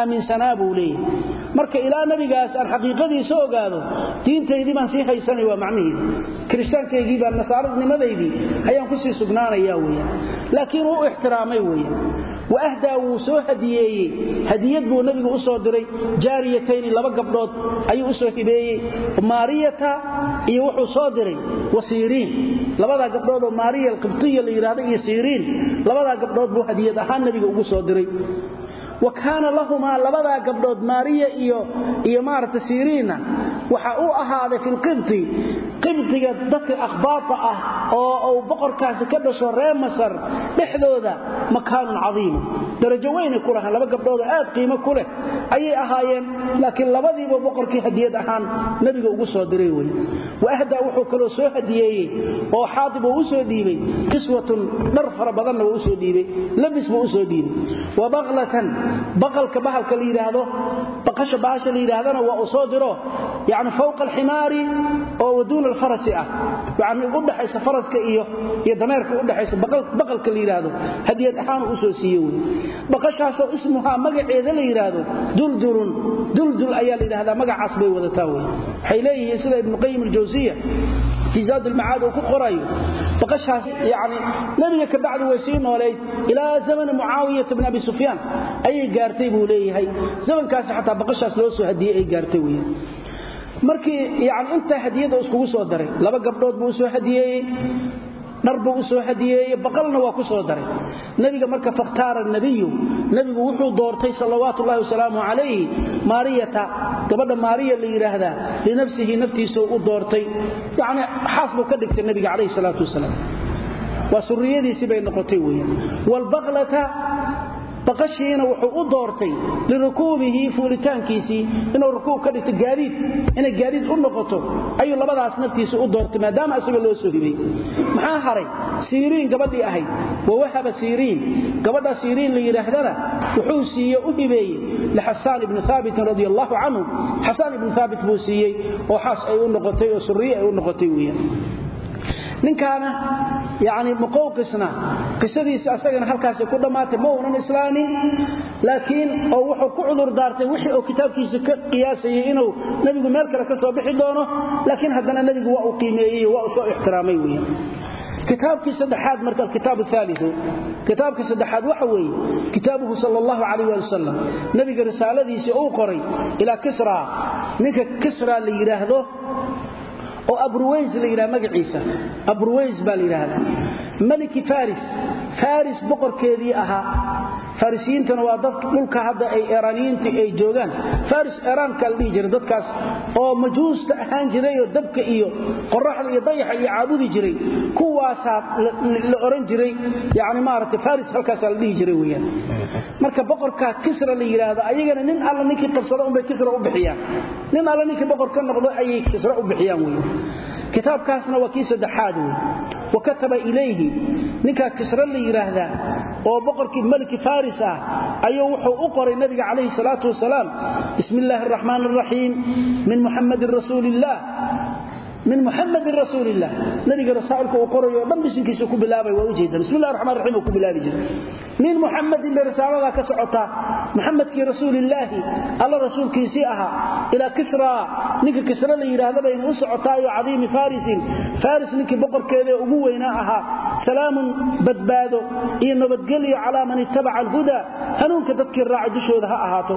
aaminsanaa buu leeyahay marka ilaa nebigaas aan xaqiiqadiisa ogaado diintaydii baan sii haysanay waa macnihiidu kirishtaankaygii baan nasaaradnimadaydii ayaan ku sii sugnaanaya weyaan laakiin wuu ixtiraamay weyan waahdaa wuu soo hadiyeeyey. Hadiyad buu nebigu u soo diray. Jaariyatayni laba gabdhood ayuu u soo hibeeyey. Maariyata iyo wuxuu soo diray wa siriin. Labadaa gabdhood oo maariya alqibtiya la yidhaahdo iyo siriin. Labadaa gabdhood buu hadiyad ahaan nebiga ugu soo diray wa kaana lahumaa labadaa gabdhood maariya iyo maarata siriinna waxa u ahaaday fi lqibti qibdiga dadka akhbaata ah oo uu boqorkaasi ka dhasho reer masar dhexdooda makaanun cadiimu darajo weynay ku lahaan laba gabdhoodoo aad qiimo ku leh ayay ahaayeen. Laakiin labadiiba boqorkii hadiyad ahaan nebiga ugu soo diray wey waahdaa wuxuu kaloo soo hadiyeeyey oo xaadib uu soo dhiibay qiswatun dhar fara badanna wuu u soo dhiibay labis buu u soo dhiibay. Wa baqlatan baqalka bahalka la yidhaahdo baqasha bahasha waa soo diro yacni fawqa alximaari oo waduuna alfarasi ah. Yacni u dhaxaysa faraska iyo iyo dameerka u dhaxaysa baqalka la hadiyad ahaan uu u soo siiye baqashaasoo ismuhaa magaceeda la yidhaahdo duldulun duldul ayaa la yidhahdaa magacaas bay wadataa wey. Waxay leeyihiin sida ibnuqayim aljawsiya fii zaad ulmacaad uu ku qorayo. Baqashaas yani nebiga ka bacdi way sii noolayd ilaa zamani mucaawiyata bn abi sufyaan ayay gaartay buu leeyahay. Zamankaasi xataa baqashaas loo soo hadiyey ay gaartay weyan markii yani intaa hadiyada iskugu soo daray laba gabdhood buu u soo hadiyeeyey dharbuu u soo hadiyeeye baqalna waa ku soo daray. Nebiga marka fakhtaara nabiyu nebigu wuxuu doortay salawaatu ullahi wasalaamu calayhi maariyata gabadha maariya la yidhaahdaa linafsihi naftiisuu u doortay. Yacni xaas ka dhigtay nebiga calayhi salaatu wasalaam. Waa bay noqotay weeyaan. Waalbaqlata baqashiina wuxuu u doortay lirukuubihi fuulitaankiisii inuu rukuub ka dhigto gaadiid. Inay gaadiid u noqoto ayuu labadaas naftiisa u doortay maadaama isaga loo soo hibay maxaa haray? Siiriin gabadhii ahayd. Wawahaba siiriin. Gabadha siiriin la yidhaahdana wuxuu siiye u hibeeyey lixasaan ibni haabitin radi allahu canhu. Xasaan ibni haabit buu siiyey oo xaas ay u noqotay oo suriye ay u noqotay weeyaan ninkaana yani muqawqisna. Qisadiisa asagana halkaasi ku dhammaatay ma uunan islaamin laakiin oo wuxuu ku cudur daartay wixii oo kitaabkiisa ka qiyaasayay inuu nebigu meel kale ka soo bixi doono laakiin haddana nebigu waa uu qiimeeyey waa uu soo ixtiraamay weyan kitaabkii saddexaad marka alkitaab aaliu kitaabka saddexaad waxa weeye kitaabuhu sal allahu calayh waali wasalam nebiga risaaladiisii uu qoray ilaa kisra ninka kisra la yidhaahdo oo abruways la yidhaha magaciisa. Abruways baa la yidhaahdaa. Maliki faris. Faris boqorkeedii ahaa farisiyiintana waa dad dhulka hadda ay eraaniyiinta ay joogaan. Faris eraanka la dhihi jiray dadkaas oo majuusta ahaan jiray oo dabka iyo qoraxda iyo dayaxa iyo caabudi jiray. Kuwaasaa la oran jiray. Yani maaragtay faris halkaasaa la dhihi jiray weyaan marka boqorka kisra la yidhaahdo ayagana nin alla ninkii qabsada unbay kisra u bixiyaan. Nin alla ninkii boqor noqdo ayay kisra u bixiyaan weyan kitaabkaasna waa kii saddexaad wey wa kataba ilayhi ninkaa kisra la yidhaahdaa oo boqorkii maliki faris ah ayuu wuxuu u qoray nabiga calayhi salaatu wasalaam bismi illaahi araxmaan araxiim min muxamadin rasuuliillaah min muxamadin rasuulilah nabiga rasaailka uu qorayo dhan bisinkiisa ku bilaabay waa ujeedaan bismi llahi raxmaan raxiim uu ku bilaabi jiray. Min muxamadin bay risaaladaa ka socotaa muxamedkii rasuulillaahi alla rasuulkiisii ahaa ilaa kisra. Ninka kisra la yidhaahda bayna u socotaayo cadiimi farisin faris ninkii boqorkeeda ee ugu weynaa ahaa salaamun badbaado iyo nabadgelyo calaa man ittabaca alhuda. Hanuunka dadkii raacay dushooda ha ahaato.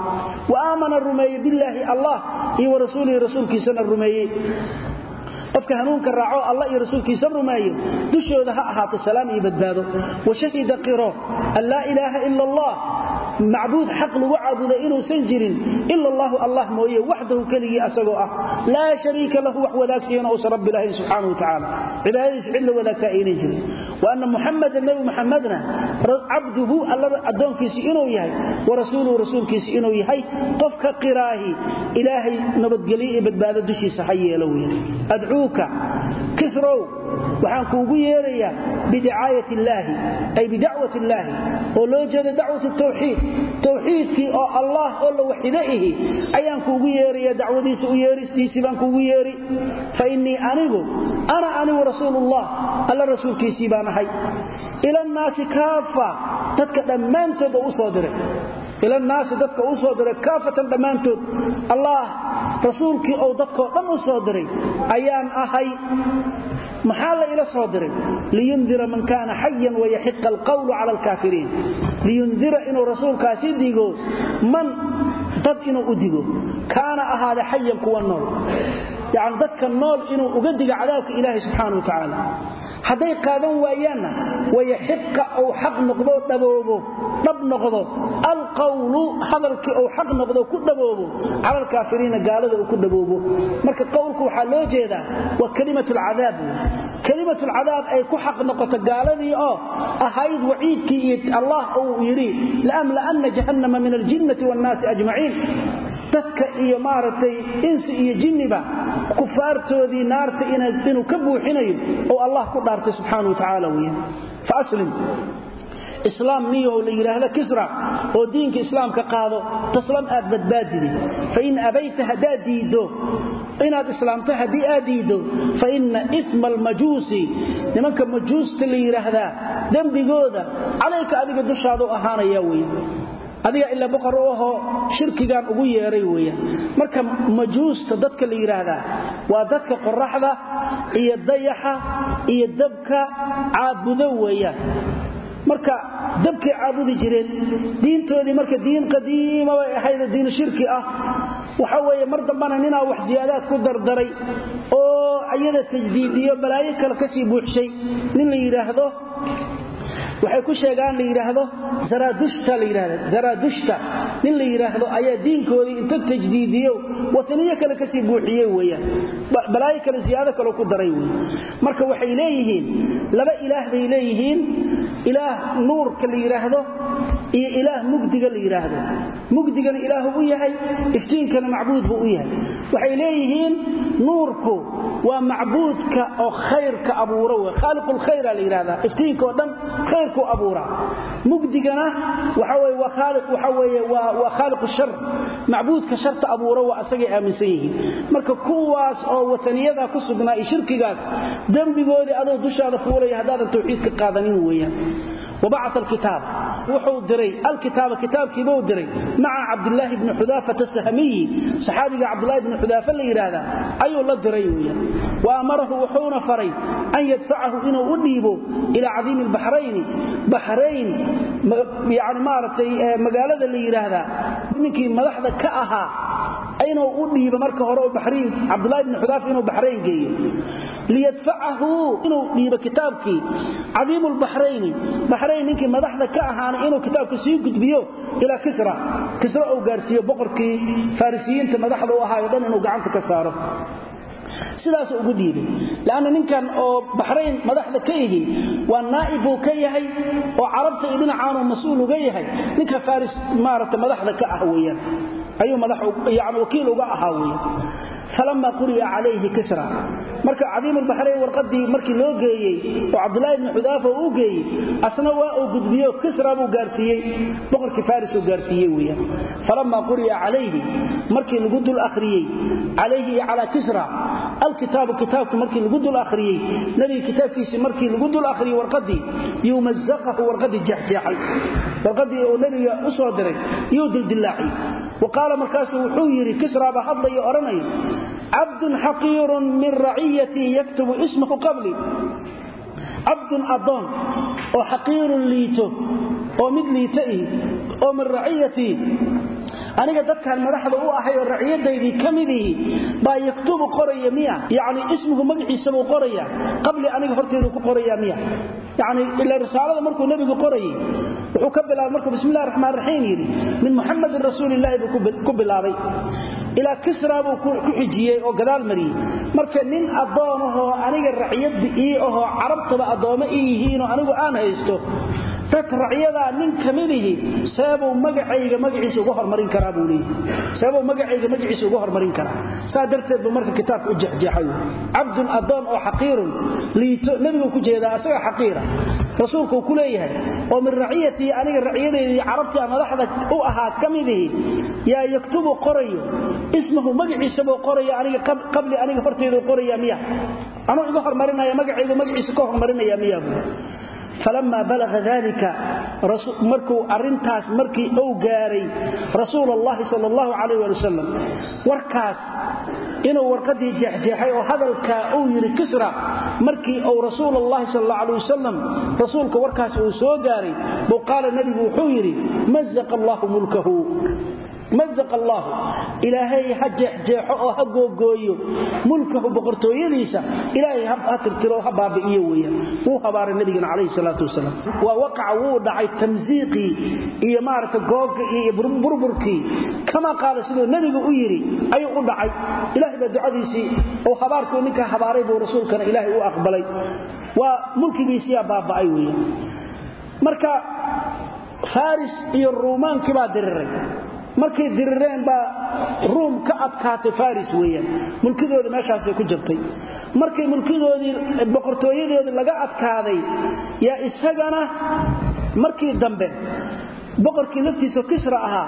Wa aamana rumeeye qofka hanuunka raaco alla iyo rasuulkiisa rumeeyo dushooda ha ahaato salaam iyo badbaado. Wa qiro an laa ilaaha ila allah macbuud xaq lagu caabuda inuusan jirin ila allahu allah mooye waxdahu keligii asagoo ah. Laa shariika lahu wax wadaagsiyan uusan rabbi subxaana wa tacaala. Cibaadadiisa cid la wadaagtaa aynan jirin wa anna muxamadan nebi muxamadna cabduhu alla addoonkiisi inuu yahay wa rasuuluhu rasuulkiisi inuu yahay qofka qiraahi ilaahay nabadgelyo iyo badbaado dushiisa ha yeelo wey adcuuka kisrow waxaan kuugu yeerayaa bidicaayat illaahi ay bidacwat illaahi oo loo jeeda dacwat tawxiid. Tawxiidkii oo allah oo la waxido ihi ayaan kuugu yeeraya dacwadiisa u yeeristiisii baan kuugu yeeri fa innii anigu ana anigu rasuulullah alla rasuulkiisii baan ahay. Ilannaasi kaafa dadka dhammaantood oo u soo diray ilannaasi dadka u soo diray kaafatan dhammaantood. Allah rasuulkii ou dadkoo dhan u soo diray ayaan ahay. Maxaa la ila soo diray? Liyundira man kaana xayan wayaxiqa alqawlu cala alkaafiriin liyundira inuu rasuulkaasi digo man dad inuu u digo kaana ahaada xayan kuwa nool yacni dadka nool inuu uga digo cadaabka ilaahi subxaana wa tacaala. Hadday qaadan waayaanna wayaxiqa ou xaq noqdo dhaboobo dhab noqdo. Alqawlu hadalkii ou xaq noqdo ku dhaboobo cala alkaafiriina gaalada uu ku dhaboobo marka qowlku waxaa loo jeedaa waa kalimat lcadaab kalimat lcadaab ay ku xaq noqoto gaaladii oo ahayd waciidkii iyo allah uu yidhi laamla'anna jahannama min aljinnati dadka iyo maaragtay insi iyo jinniba kufaartoodii naarta inuu ka buuxinayo oo allah ku dhaartay subxaana wa tacaala weya fa aslim. Islaam niyahow la yidhaahdo kisra oo diinka islaamka qaado taslam aad badbaadidi fain abayta haddaad diiddo inaad islaamto haddii aad diiddo fa inna isma almajuusi nimanka majuusta la yidhaahdaa dembigooda calayka adiga dushaadu ahaanaya wey adiga ila boqor u ahoo shirkigan ugu yeeray weeyaan. Marka majuusta dadka la yidhaahdaa waa dadka qoraxda iyo dayaxa iyo dabka caabudo weeyaan. Marka dabkay caabudi jireen diintoodii marka diin qadiima bay ahayd diin shirki ah. Waxa weeye mar dambana ninaa wax ziyaadaad ku dardaray oo ayada tajdiidiyo balaayo kale ka sii buuxshay nin la yidhaahdo waxay ku sheegaan la yidhaahdo zaradushta la yidhahda zaradushta. Nin la yidhaahdo ayaa diinkoodii inta tajdiidiyo wataniyo kale ka sii buuxiyey weeyaan. Balaayo kale siyaado kale ku daray wey marka waxay leeyihiin laba ilaah bay leeyihiin. Ilaah nuurka la yidhaahdo iyo ilaah mugdiga la yidhaahdo mugdigana ilaahu u yahay iftiinkana macbuud buu u yahay. Waxay leeyihiin nuurku waa macbuudka oo khayrka abuura w khaaliqu lkhayra la yidhahdaa iftiinka oo dhan khayrkuu abuuraa mugdigana waxa weye waa khaaliq waxa weeye waa waa khaaliqu shar macbuudka sharta abuura waa asagay aaminsan yihiin marka kuwaas oo wataniyada ku sugnaa iyo shirkigaas dembigoodii adoo dushaada fuulaya haddaadan tawxiid ka qaadanin weeyaan وبعث الكتاب wuxuu diray alkitaaba kitaabkiibuu diray maca cabdilaahi bni xudaafata sahmiyi saxaabiga cabdulahi bni xudaafa la yidhaahdaa ayuu la diray wya wa amarahu wuxuuna faray an yadfacahu inuu u dhiibo ilaa cadiimi lbaxrayni baxrayn yani maaragtay eh, magaalada la yidhaahdaa ninkii madaxda ka inuu u dhiibo marka hore cabdulahi bn xudaaf inuu baxrayn geeyo liyadfacahu inuu dhiibo kitaabkii cadiimu lbaxrayni baxrayn ninkii madaxda ka ahaanay inuu kitaabka sii gudbiyo ilaa kisra. Kisra uu gaarsiiyo boqorkii farisiyiinta madaxda u ahaayo dhan inuu gacanta ka saaro. Sidaas ugu dhiibay lanna ninkan oo baxrayn madaxda ka ihi waa naa'ib buu ka yahay oo carabta ayuu madax yani wakiil uga ahaa weeyaan falama quri'a calayhi kisra. Marka cadiim albaxrayn warqadii markii loo geeyey oo cabdullaahi ibni xudaafa uu geeyey asna waa uu gudbiyo kisra buu gaarsiiyey boqorkii faris uu gaarsiiyey weeyaan. Falama quri'a calayhi markii lagu dul akhriyey calayhi iyo kisra. Alkitaabu kitaabku markii lagu dul akhriyey nebiga kitaabkiisii markii lagu dul akhriyey warqadii yumazaqahu warqadii jeexjeexay. Warqadii nebiga u soo diray yuu dildillaacay wa qaala markaasuu wuxuu yidhi kisra baa hadlayo odhanayo cabdun xaqiirun min raciyatii yaktubu ismahu qabli. Cabdun addoon oo xaqiirun liito oo mid liita ihi oo min raciyatii aniga dadkan madaxda u ahay oo raciyadaydii ka mid ihi baa yaktubu qoraya miya. Yacni ismuhu magaciisabuu qoraya. Qabli aniga horteedu ku qoraya miya. Yacni ila risaalada markuu nebigu qorayay wuxuu ka bilaabay markuu bismillahi raxmaan raxiim yidhi min muxamadin rasuulillahi buu ku bilaabay. Ilaa kisra buu ku xijiyey oo gadaal mariyey. Marka nin addoonahoo aniga raciyadda ii ahoo carabtaba addoommo ii yihiinoo anigu aan haysto racyadaa nin kamidihi seebuu magacayga magaciisa uga hormarin karaa buu leeyahy seebuu magacayga magaciisa uga hormarin karaa. Saa darteed buu marka kitaabka u jexjeexay cabdun addoon oo xaqiirun liito nebiguu ku jeedaa asaga xaqiira. Rasuulka uu ku leeyahay oo min raciyatii aniga racyadeedii carabtii madaxda u ahaa ka yaa yaktubu qorayo ismahu magaciisabuu qoraya aniga qabli aniga horteeduu qoraya miya anuu iga hormarinaya magacaygu magaciisa ka hormarinaya miya buu falamaa balaga dalika markuu arintaas markii uu gaaray rasuul allahi sal allahu calayh ali wasalam warkaas inuu warqadii jeexjeexay oo hadalkaa uu yidhi kisra markii uu rasuul allahi sal alla alay wasalam rasuulka warkaas uu soo gaaray buu qaala nebigu wuxuu yidhi mazaqa allahu mulkahu mazaqa allaahu ilaahay ha jeexjeexo oo ha googooyo. Mulkahu boqortooyadiisa ilaahay ha tirtiro ha baabi'iyo weeyaan. Wuu habaaray nabigana calayhi salaatu wasalaam. Waa waqaca wuu dhacay tamsiiqii iyo maaragta googga iyo burburkii. Kama qaala siduu nebigu u yidhi ayuu u dhacay. Ilahay baa ducadiisii oo habaarkii ninkaa habaaray buu rasuulkana ilaahay u aqbalay. Waa mulkigiisiyaa baaba'ay weeyaan. Marka faris iyo ruumaankii baa diriray markay dirireen baa ruum ka adkaatay faris weeyaan. Mulkidoodii meeshaasay ku jirtay markay mulkidoodii boqortooyadoodii laga adkaaday yaa isagana markii dambe boqorkii laftiisa kisra ahaa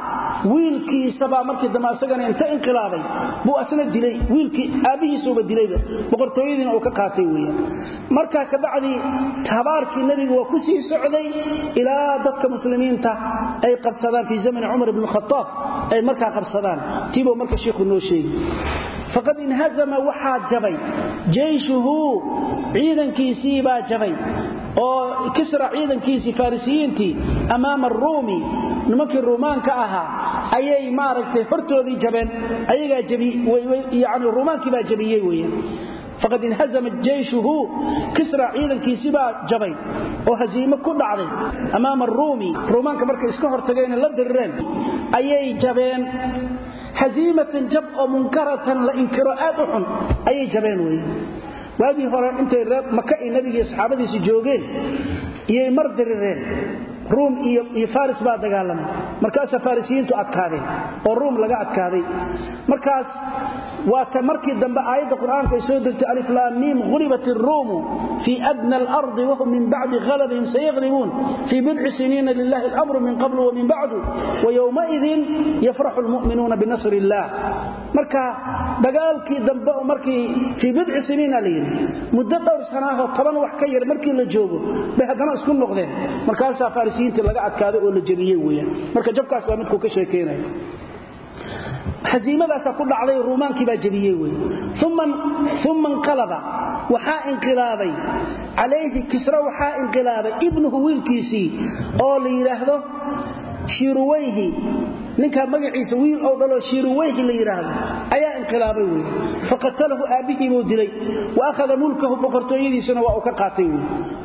wiilkiisabaa markii dambe inta inqilaabay buu asna dilay wiilkii aabbihiisuba dilayba boqortooyadiina uu ka qaatay weeyaan markaa kabacdii habaarkii nebiga waa ku sii socday ilaa dadka muslimiinta ay qabsadaan fii zamani cumar ibn khataab ay markaa qabsadaan. Tiibuu marka shiikhu noo sheegi. Faqad inhazama waxaa jabay. Jeyshuhu ciidankiisii baa jabay. Oo kisra ciidankiisii farisiyiintii amaama aruumi nimankii ruumaanka ahaa ayay maaragtay hortoodii jabeen ayagaa yani ruumaankii baa jabiyey weeyaan. Faqad inhazama jeyshuhu kisra ciidankiisii baa jabay oo hasiimo ku dhacday. Amaama aruumi ruumaanka markay iska hortageen la dirireen ayay jabeen. Haziimatan jab oo munkaratan la inkiro aad u xun ayay jabeen wey waagii hore intay maka iyo nebigii saxaabadiisi joogeen iyay mar dirireen ruum iyo faris baa dagaalamay. Markaasaa farisiyiintu adkaadeen oo ruum laga adkaaday. Markaas waata markii dambe aayadda qur'aanka ay soo degtay aliflaamiim ghulibat iruumu fii adna alardi wahum min bacdi halabihim sayaqlibuun fii bidci siniina lilahi alamru min qablu wamin bacdu wayowmaidin yafraxu lmu'minuuna binasri illaah marka dagaalkii dambe markii fii bidci siniina la yidhi muddo dhowr sanaahoo toban wax ka yar markii la joogo bay haddana isku noqdeen. Markaasaa farisiyiintii laga adkaaday oo la jabiyey weyaan marka jabkaas waa midkuu ka sheekeynaya hasiimadaasaa ku dhacday ruumaankii baa jabiyey wey uma inqalaba waxaa inqilaabay calayhi kisra waxaa inqilaabay ibnuhu wiilkiisii oo la yidhaahdo shiruwayhi ninkaa magaciisa wiil oo dhaloo shiruwayhi la yidhaahdo ayaa inqilaabay wey faqatalahu aabbihii buu dilay wa akhada mulkahu boqortooyadiisuna waa uu ka qaatay wey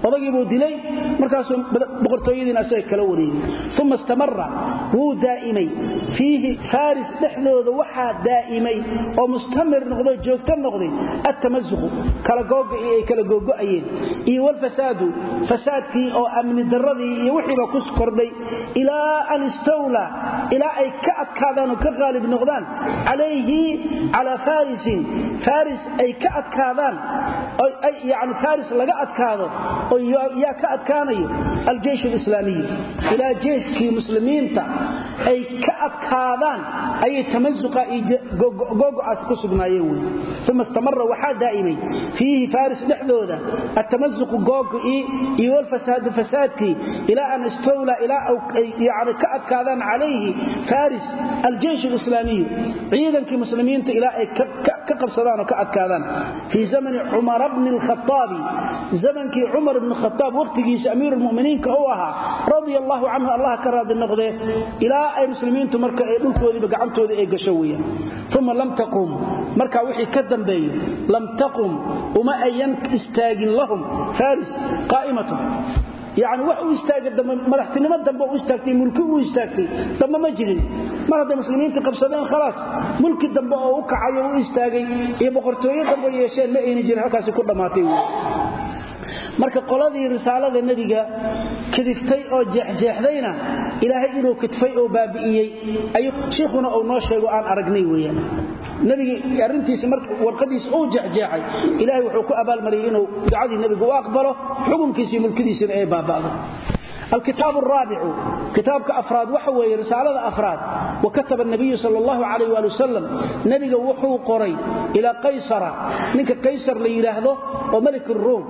odagii buu dilay markaasuu boqortooyadiina asaga kala wareegay uma istamara wuu daa'imay. Fiihi faris dhexdooda waxaa daa'imay oo mustamir noqdo joogto noqday. Attamasuqu kala googa iyo ay kala googo'ayeen iyo walfasaadu fasaadkii oo amni darradii iyo wixiiba ku kordhay ilaa an istawla ilaa ay ka adkaadaan oo ka qaalib noqdaan calayhi calaa farisin faris ay ka adkaadaan yani faris laga adkaado oo yaa ka adkaanayo aljeysh alislaamiyi ilaa jeyshkii muslimiinta ay ka adkaadaan ayay tamasuqa iyo googo'aas ku sugnaayeen wey uma istamara waxaa daa'imay fiihi faris dhexdooda atamasuqu googo'ii iyo walfasaadu fasaadkii ilaa an istawla ilaa yani ka adkaadaan calayhi faris aljeysh alislaamiyu ciidankii muslimiinta ilaa ay ka qabsadaan oo ka adkaadaan. Fii zamani cumara bni alkhaaabi zamankii cumar bni khaaab wakhtigiisa amiirulmuminiinka u ahaa radia allahu canhu allah ka raadi noqdee ilaa ay muslimiintu marka ay dhulkoodiiba gacantoodii ay gasho weeyaan. Uma lam taqum. Markaa wixii ka dambeeyo lam taqum. Uma yani wax u istaagay dambe madaxtinimo dambe u istaagtay mulki u istaagtay dambe ma jirin. Mar hadday muslimiinta qabsadeen khalaas mulki dambe oo u kacayo u istaagay iyo boqortooyo dambe yeesheen ma ku dhammaatay marka qoladii risaalada nebiga kadiftay oo jeexjeexdayna ilaahay inuu kidfay oo baabi'iyey ayuu shiikhuna uu noo sheego aan aragnay weeyaan nebiga arrintiisa marka warqadiisa uu jeexjeexay. Ilaahay wuxuu ku abaalmariyey inuu ducadii nebiga u aqbalo xukunkiisii mulkidiisina ay baaba'do alkitaab raabicu kitaabka afraad waxa weeye risaalada afraad wa kataba nabiyu sal allahu calayh waali wasalam nebiga wuxuu qoray ilaa qaysara ninka qaysar la yidhaahdo oo melik ruum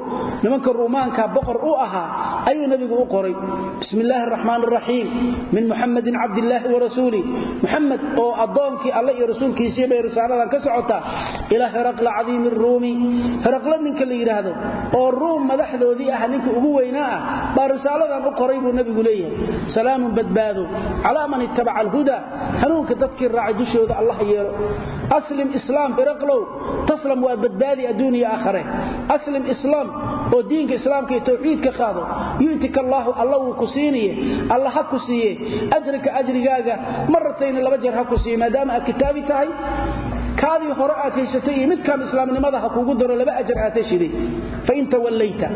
nimanka ruumaanka boqor u ahaa ayuu nebigu u qoray bismi illaahi araxmaan araxiim min muxamedin cabdillaahi warasuulih muxamed oo addoonkii alle iyo rasuulkiisii bay risaaladan ka socotaa ilaa heraqla cadiimi ruumi heraqla ninka la yidhaahdo oo ruum madaxdoodii ah ugu weynaa horay buu nabigu leeyahay salaamun badbaado calaa man ittabaca alhuda. Hanuunka dadkii raacay dushooda allah yeelo. Aslim islaam biraqlow taslam waa badbaadi adduuniya aakhare. Aslim islaam oo diinka islaamka iyo towxiidka qaado yu'tika allaahu alla wuu ku siinaye alla ha ku siiye ajrika ajrigaaga maratayna laba jeer ha ku siiye maadaama aad kitaabi tahay kaadii hore aad haysatay iyo midkaan islaamnimada ha kuugu daro laba ajar aad heshiday fain tawallayta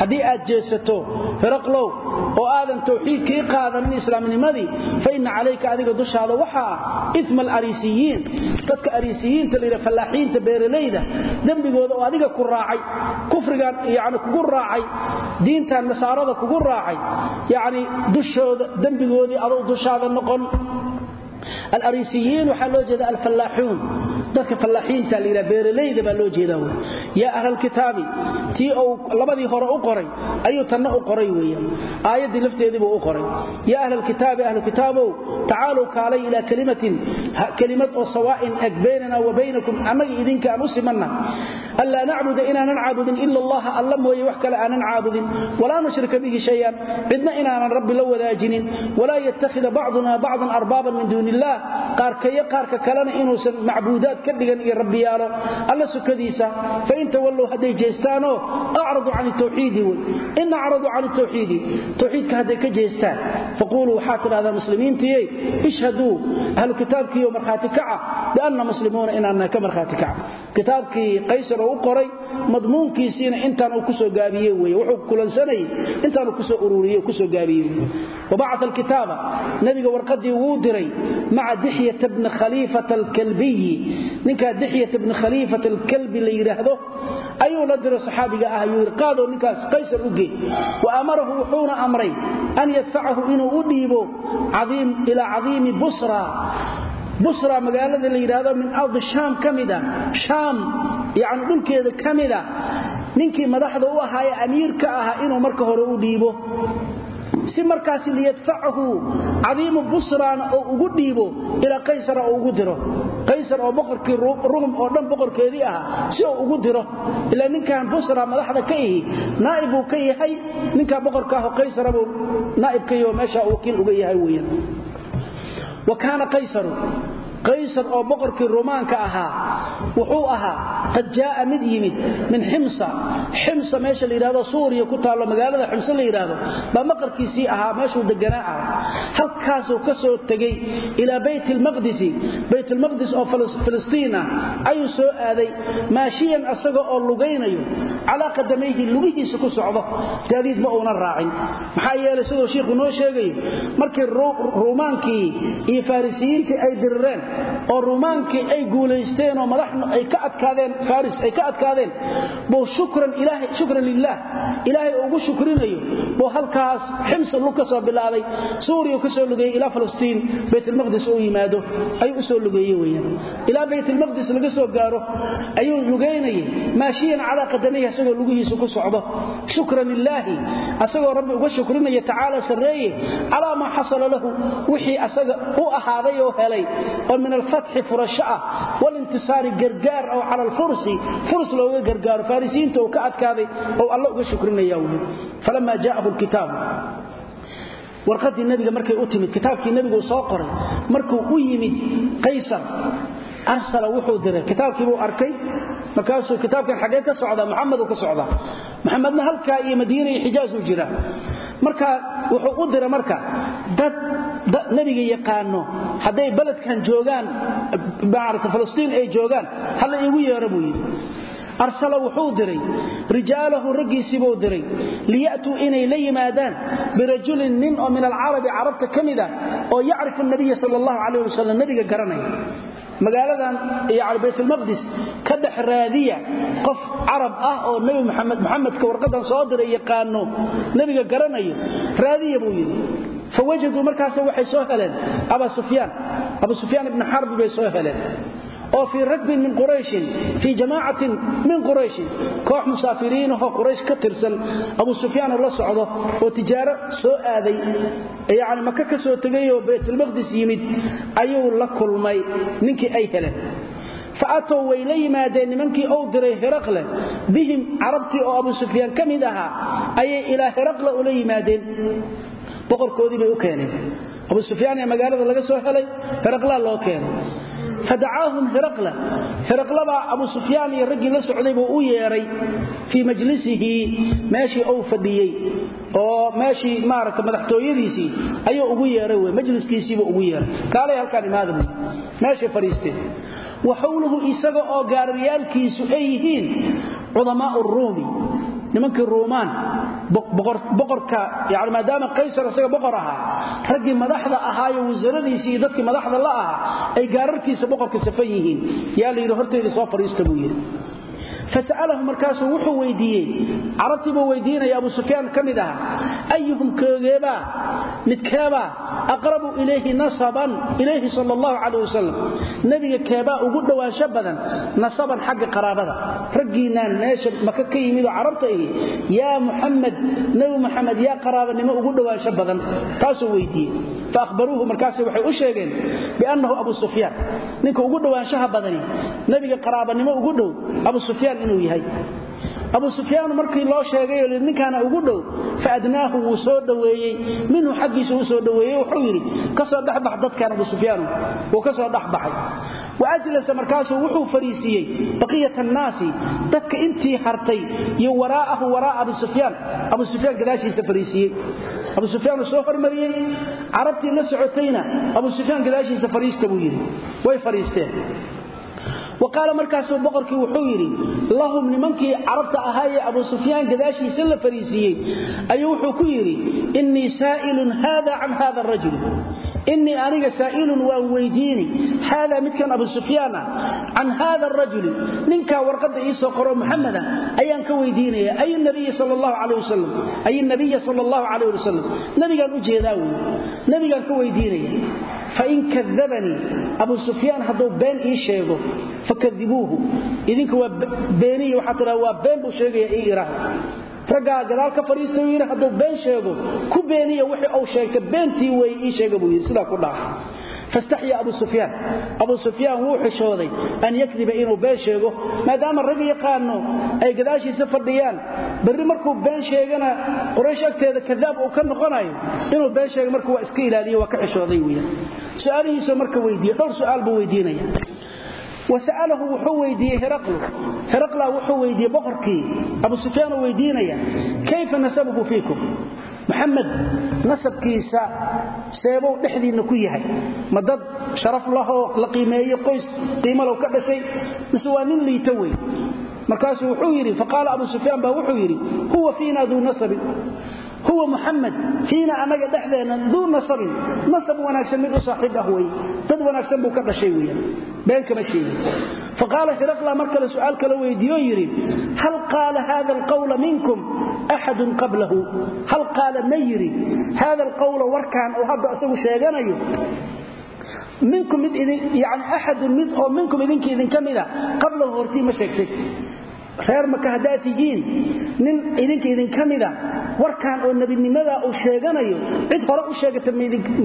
haddii aad jeesato firaqlow oo aadan tawxiidkii qaadanin islaamnimadii faina calayka adiga dushaada waxaa ah isma alariisiyiin dadka ariisiyiinta layidha fallaaxiinta beeralayda dembigooda oo adiga ku raacay kufrigan yani kugu raacay diintan nasaarada kugu raacay yacni dushooda dembigoodii adou dushaada noqon alariisiyiin waxaa loo jeeda alfallaaxuun. Dadka fallaaxiinta la yidhaha beeralayda baa loo jeedaa wey. Yaa ahlalkitaabi tii uu labadii hore u qoray ayuu tanna u qoray weeyaan. Aayaddii lafteediibuu u qoray. Yaa ahlalkitaabi ahlukitaabow tacaalow kaalay ilaa kalimatin kelimad oo sawaa'in eg baynanaa wa baynakum annaga idinka aan u simanna. Anlaa nacbuda inaanan caabudin ila allaha alla mooye wax kale aanan caabudin. Walaa nushrika bihi shayan cidna inaanan rabbi la wadaajinin. Walaa yattakhida bacduna bacdan arbaaban min duuni dunillah qaarkaya qaarka kalena inuusan macbuudaad ka dhigan iyo rabbiyaalo alla sukadiisa fa in tawallu haday jeestaano a'radu 'an at-tauhid in a'radu 'an at-tauhid tauhidka haday ka jeestaan. Faqulu waxa tirada muslimiintii ishhadu ahlu kitaabkii oo marxaati kaca bianna muslimuuna inana ka marxaati kaca kitaabkii qaysar oo u qoray madmuunkiisina intaan uu ku soo gaabiyay weey wuxuu kulansanay intaan uu ku soo ururiyay ku soo maca dixyata bni khaliifata alkalbiyi. Ninkaa dixyata bni khaliifata alkalbi la yidhaahdo ayuu la diray saxaabiga ah ayuu yidhi qaadoo ninkaas qaysar u geey wa amarahu wuxuuna amray an yadfacahu inuu u dhiibo ilaa cadiimi busra. Busra magaalada la yidhaahdo min ardi shaam ka mida ah. shaam yacni dhulkeeda ka mida ah. ninkii madaxda u ahaayee amiirka ahaa inuu marka hore si markaas liyadfacahu cadiimu busraan oo ugu dhiibo ilaa qaysar oo ugu diro. Qaysar oo boqorkii rum oo dhan boqorkeedii ahaa si oo ugu diro. Ilaa ninkan busra madaxda ka ihi naa'ib uu ka yahay ninka boqorka ah qaysar buu naa'ib ka yahay meesha uu wakiil uga yahay weeyaan. Wa kaana qaysaru qaysar oo boqorkii rumaanka ahaa wuxuu ahaa qad jaa mid yimid min ximsa. Ximsa meesha la yiraahdo suuriya ku taalo magaalada ximsa la yiraahdo ba maqarkiisii ahaa meeshuu deganaa ah halkaas uu ka soo tagay ila bayt al-maqdis bayt al-maqdis oo falastiina ayuu soo aaday maashiyan asaga oo lugaynayo ala qadamayhi lugihiisa ku socdo. Gaadiid ma uuna raacin. Maxaa yeelay sidoo sheekhu noo sheegay markii ruumaankii iyo farisiyiintii ay dirreen oo rumaankii ay guulaysteen oo madaxna ay ka adkaadeen faris ay ka adkaadeen buu shukran lillah ilaahay ugu shukrinayo. Buu halkaas ximsa lu ka soo bilaabay suuriya ka soo lugeeyay ilaa falastiin baytul maqdis oo yimaado. Ay u soo lugeeyay weeyaan. Ilaa baytul maqdis laga soo gaaro ayuu lugeynayay maashiyan ala qadamihi asagoo lugihiisa ku socdo. Shukran lillah asagoo rabbi uga shukrinaya taala sareeye ala ma xasala lahu. Wixii asaga u ahaaday oo helay oo min alfatxi furasho ah walintisaari gargaar oo cala alfursi furs looga gargaaro farisiinta uu ka adkaaday oo alla uga shukrinaya wy falama jaaahu kitaabu warqadii nabiga markay u timid kitaabkii nabigu soo qoray markuu u yimid qaysar arsala wuxuu diray kitaabkii buu arkay markaasuu kitaabkan xagee ka socda maxamed ka socda maxamedna halka iyo madiina iyo xijaaz uu jira marka wuxuu u diray marka dad yaqaano hadday baledkan joogaan maarata falastiin ay joogaan hala iigu yeero buu yidhi arsala wuxuu diray rijaalahu raggiisiibuu diray liyatuu inay la yimaadaan birajulin nin oo min alcarabi carabta ka mid oo yacrifu nabiya sal allahu calayh wasalam garanaya magaaladan yani baytulmaqdis ka dhex raadiya qof carab ah oo nebi maxamed maxamedka warqadan soo diray yaqaano nebiga garanayo raadiya buu yidhi. Fawajaduu markaas waxay soo heleen aba sufyaan abu sufyaan ibni xarbi bay soo heleen oo fii rakbin min qurayshin fii jamaacatin min qurayshin. Koox musaafiriinahoo quraysh ka tirsan abu sufyaanoo la socdo oo tijaaro soo aaday. Yani maka ka soo tegayoo baytulmaqdis yimid ayuu la kulmay ninkii ay heleen. Fa atow way la yimaadeen nimankii ou diray heraqle bihim carabtii oo abu sufyaan ka mid ahaa ayay ilaa heraqle ula yimaadeen. Boqorkoodii bay u keeneen. Abu sufyaan ee magaalada laga soo helay heraqlaa loo keenay fadacaahum hiraqla. Hiraqlabaa abu sufyaan iyo raggii la socday buu u yeedhay fii majlisihi meeshii uu fadhiyey oo meeshii maaragta madaxtooyadiisii ayuu ugu yeedhay wey majliskiisiibuu ugu yeedhay kaalay halkaan imaada buy meeshay fadhiisteen wa xowluhu isaga oo gaararyaalkiisu ay yihiin cudamaau ruumi nimankii ruumaan boqorka yani maadaama qaysar isaga boqor ahaa raggii madaxda ahaayo wasaaradiisii iyo dadkii madaxda la ahaa ay gaararkiisa boqorka safan yihiin. Yaa la yidhi hortayda soo fadhiista buu yidhi fasa'alahu markaasuu wuxuu weydiiyey. Carabtiibuu weydiinaya abu sufyaan ka mid aha ayuhum koogeebaa midkeebaa aqrabu ilayhi nasaban ilayhi sal allahu calayh wasalam nebiga keebaa ugu dhowaansho badan nasaban xagga qaraabada. Raggiinaan meesha maka ka yimidoo carabta ihi yaa muxamed nebi muxamed yaa qaraabanimo ugu dhowaansho badan. Taasuu weydiiyey. Faahbaruuhu markaas waxay u sheegeen biannahu abu sufyaan. Ninka ugu dhowaanshaha badani sufyaan inuu yahay. Abu sufyaan markii loo sheegay ninkaana ugu dhow. Faadnaahu wuu soo dhoweeyey. Minhu xaggiisa uu soo dhoweeyey. Wuxuu yidhi ka soo dhexbax dadkan abu sufyaanu wuu ka soo dhexbaxay markaasuu wuxuu fariisiiyey baqiyat annaasi dadka intii hartay iyo waraa'ahu waraa abi sufyaan. Abu sufyaan gadaashiisa fariisiiyey abu sufyaan uu soo hormariyey. Carabtii la socotayna abu sufyaan gadaashiisa fariista buu yidhi. Way fariisteen wa qaala markaasuu boqorkii wuxuu yidhi lahum nimankii carabta ahaayee abu sufyaan gadaashiisa la fariisiiyey ayuu wuxuu ku yidhi innii saa'ilun haada can hada arajul innii aniga saa'ilun waan weydiini haadaa midkan abu sufyaan ah can haada arajuli ninkaa warqadda ii soo qoro muxameda ayaan ka weydiinaya ay nabiya sal allahu calayh wasalam ay nabiya sala allahu calayh wasalam nebigaan u jeedaa wey nebigaan ka weydiinaya fakadibuuhu. Idinka waa beeniy waxaa tidhaa waa been buu sheegaya ii iraahda raggaa gadaal ka fadhiista yidhi hadduu been sheego ku beeniya wixii uu sheegta beentii wey ii sheega buu yidhi sidaa ku dhaaf. Fastaxya abu sufyaan. Abu sufyaan wuu xishooday an yakdiba inuu been sheego maadaama rag yaqaano ay gadaashiisa fadhiyaan. Berri markuu been sheegana quraysh agteeda kadaab uu ka noqonayo inuu been sheega marka waa iska ilaaliye waa ka xishooday weyaan su'aalihiisoo marka weydiiye dhowr su'aal buu weydiinaya wasa'alahu wuxuu weydiiyey hiraqlu hiraqla wuxuu weydiiyey boqorkii abu sufyaan uu weydiinaya kayfa nasabuhu fiikum maxamed nasabkiisa seebow dhexdiinna ku yahay ma dad sharaf lahoo la qiimeeye qoys qiimalow ka dhashay mise waa nin liito wey markaasuu wuxuu yidhi faqaala abu sufyaan baa wuxuu yidhi huwa fiina duu nasabin. Huwa muxamed fiina annaga dhexdeenna duu nasabin. Nasab wanaagsan mid u saaxiib ah wey dad wanaagsan buu ka dhashay weyaan been kama sheegin. Faqaala hiraqla mar kale su'aal kale weydiiyoo yidhi hal qaala hada alqawla minkum axadun qablahu? Hal qaala ma yidhi hada alqawla warkaan oo hadda isagu sheeganayo minkum mid yani axadun mid oo reer maka haddaad tihiin nin idinka idinka mida warkaan oo nebinimada uu sheeganayo cid hore u sheegata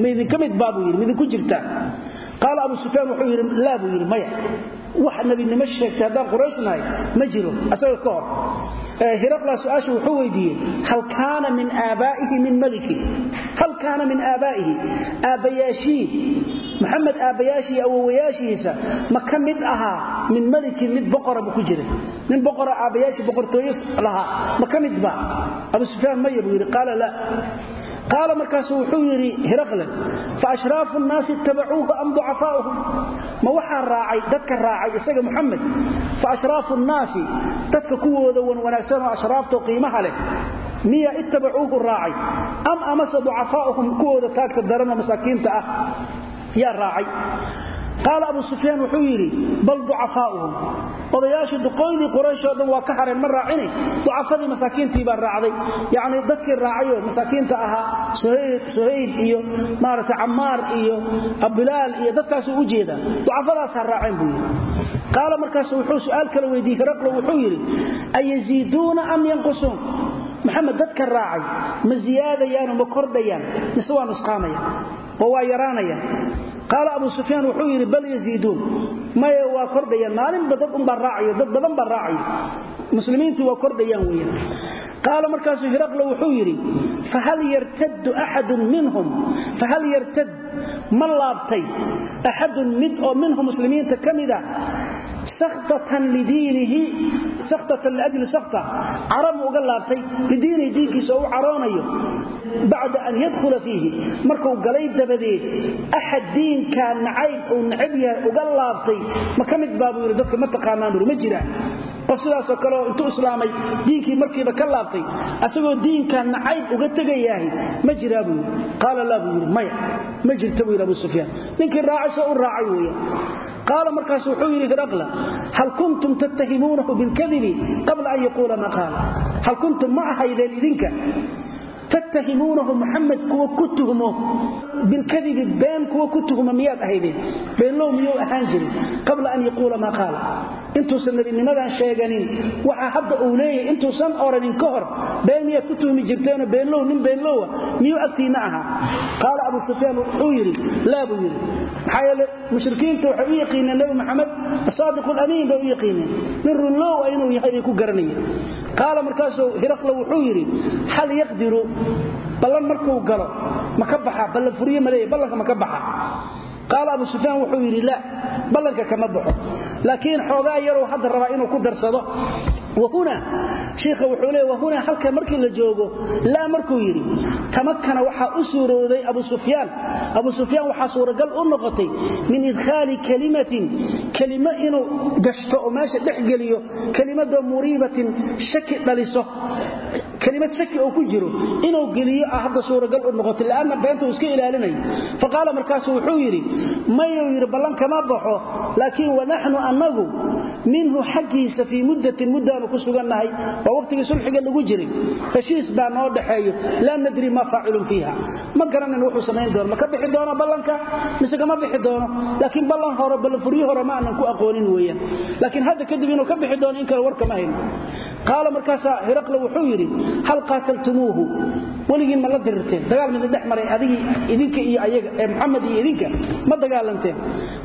maidinka mid baa buu yidhi midinku jirta qaala abu sufyaan wuxuu yidhi laa buu yidhi maya wax nebinimo sheegtay haddaan qurayshnahay ma jiro asaga ka hor hiraqla su'aasha wuxuu weydiiyey hal kaana min aabaa'ihi min maliki? Hal kaana min aabaa'ihi? Aabbayaashii maxamed aabbayaashii awowayaashiisa ma ka mid ahaa min malikin mid boqora bu ku jiray. Nin boqora aabbayaashii boqortooyo lahaa ma ka mid ba? Abu sufyaan maya buu yidhi qaala markaasu wuxuu yidhi hiraqle fa ashraafu nnaasi ittabacuuhu am ducafaa'uhum ma waxaa raacay dadka raacay isaga muxamed fa ashraafu nnaasi dadka kuwooda wan wanaagsanoo ashraafto qiimaha leh miya ittabacuuhu raacay am amase ducafaa'uhum kuwooda taagta daranoo masaakiinta ah yaa raacay qaala abu sufyaan wuxuu yidhi bal ducafaa'uhum odayaashii duqooydii qurayshoo dhan waa ka hareen ma raacine ducafadii masaakiintii baa raacday. Yacni dadkii raacayoo masaakiinta ahaa suhayb iyo maaragtay cammaar iyo bilaal iyo dadkaasuu u jeedaa ducafadaasaa raaceen buu yidhi. Qaala markaasu wuxuu su'aal kala weydiiyey hiraqlo wuxuu yidhi ayaziiduuna am yanqusuun? Maxamed dadka raacay ma ziyaadayaanoo ma kordhayaan oo waa yaraanayaan qaala abu sufyaan wuxuu yidhi bal yaziiduun. Maya waa kordhayaan. Maalinba dad unbaa raacayo dad badan baa raacayo. Muslimiintii waa kordhayaan weeyaan. Qaala markaasuu hiraqlo wuxuu yidhi fahal yartaddu axadun minhum? Fahal yartad ma laabtay. Axadun mid oo minhum muslimiinta ka mida sakhtatan liajli sakhta carab uga laabtay lidiinihi diinkiisa oo u caroonayo bacda an yadkhula fiihi. Markuu galay dabadeed axad diinkaa nacayb uu nacab yahay uga laabtay. Ma ka mid baabuu yidhi dadka ma taqaanaan jiraan qof sidaasoo kaleoo intuu islaamay diinkii markiiba ka laabtay asagoo diinkaa nacayb uga tegayahay ma jiraa buu yidhi. Qaala laa buu yidhi maya ma jirta buu yidhi abu sufyaan. Ninkii raacay soo u raacay weeyaan qaala markaas wuxuu yidhi hiraqla hal kuntum tattahimuunahu bilkadibi qabla an yaquula maa qaala hal kuntum ma ahaydeen idinka tattahimuunahu muxamed kuwa ku tuhmo bilkadibi been kuwa ku tuhma miyaad ahaydeen? Beenlow miyuu ahaan jirin qabla an yaquula maa qaala. Intuusan nebinimadan sheeganin waxa hadda uu leeyahay intuusan oranin ka hor been miyaad ku tuhmi jirteenoo beenlow nin beenlowa miyuu agtiinna ahaa qaala abu sufyaan wuxuu yidhi laa buu yidhi. Maxaa yeele mushrikiinta waxay u yaqiineen nebi maxamed asaadiqu lamiin bay u yaqiineen. Nin runlow inuu yahay bay ku garanayeen. Qaala markaasuu hiraqla wuxuu yidhi hal yaqdiru ballan markuu galo ma ka baxa? Ballan furiye maleeya ballanka ma ka baxa qaala abu sufyaan wuxuu yidhi la ballanka kama baxo. Laakiin xoogaa yaruu hadda rabaa inuu ku darsado. Wahuna shiikha wuxuu leey wahuna halka markii la joogo laa markuu yidhi tamakana waxaa u suurowday abu sufyaan. Abu sufyaan waxaa suuragal u noqotay min idkhaali kalimatin kelimo inuu gashto oo meesha dhex geliyo kelimadoo muriibatin shaki dhaliso. Kelimad shaki oo ku jiro inuu geliyo ah hadda suuragal u noqotay la'anna beenta uu iska ilaalinayo faqaala mayuu yidhi ballan kama baxo laakiin wanaxnu annagu minhu xaggiisa fii muddatin muddaanu ku sugannahay waa waqtigii sulxiga lagu jiray. Heshiis baa noo dhaxeeyo laa nadri maa faacilun fiiha. Ma garanin wuxuu samayn doono ma ka bixi doono ballanka? Mise kama bixi doono? Laakiin ballan hore ballan furyo hore ma aanan ku aqoonin weeyaan. Laakiin hadda kadib inuu ka bixi doono in kale war kama hayno. Qaala markaasaa hiraqle wuxuu yidhi hal qaataltumuuhu weligiin ma la dirirteen dagaal midna dhex maray adigii idinka iyo ayaga ee ma dagaalanteen.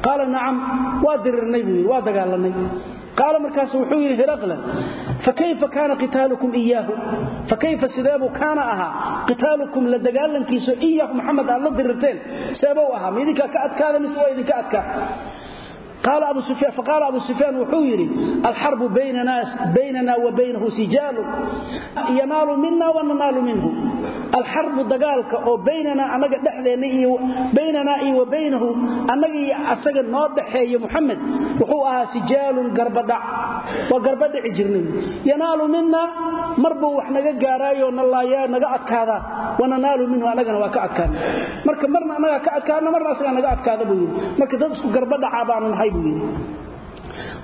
Qaala nacam waa dirirnay buu waa dagaalanay. Qaala markaas wuxuu yidhi hiraqle fakayfa kaana qitaalukum iyaahu fakayfa sideebuu kaana ahaa? Qitaalukum la dagaalankiiso iyaahu maxamed aad la dirirteen? Seebuu ahaa ma ka adkaada mise waa idinka adkaa faqaala abu sufyaan wuxuu yidhi alxarbu baynana wa baynahu sijaalun yanaalu mina wananaalu minhu alxarbu dagaalka oo baynanaa anaga dhexdeenna iyo wa baynahu annaga iyo asaga noo dhaxeeya muxamed wuxuu ahaa sijaalun garbadhac waa garbadhici jirnay yanaalu mina marbuu wax naga gaaraayoo nalaayaa naga adkaadaa wananaalu minhu annagana waa ka adkaana marka marna annagaa ka adkaana marna asagaa naga adkaada buu yidhi marka dad isku garbadhaca baanu nahay buu yidhi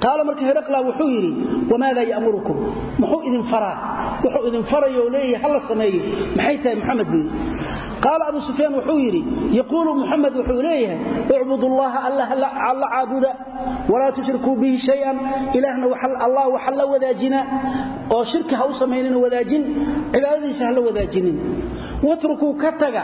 qaala marka heraqla wuxuu yidhi wamaadaa ya'murukum? Muxuu idin faraa. Wuxuu idin farayoo leeyahay ha la sameeyo? Maxay tahay muxamed buu qaala abu sufyaan wuxuu yidhi yaquulu muxamed wuxuu leeyahay ucbudu llaha alla caabuda walaa tushrikuu bihi shayan ilaahna allah waxa la wadaajina oo shirki ha u samaynina wadaajin cibaadadiisa ha la wadaajinin watrukuu ka taga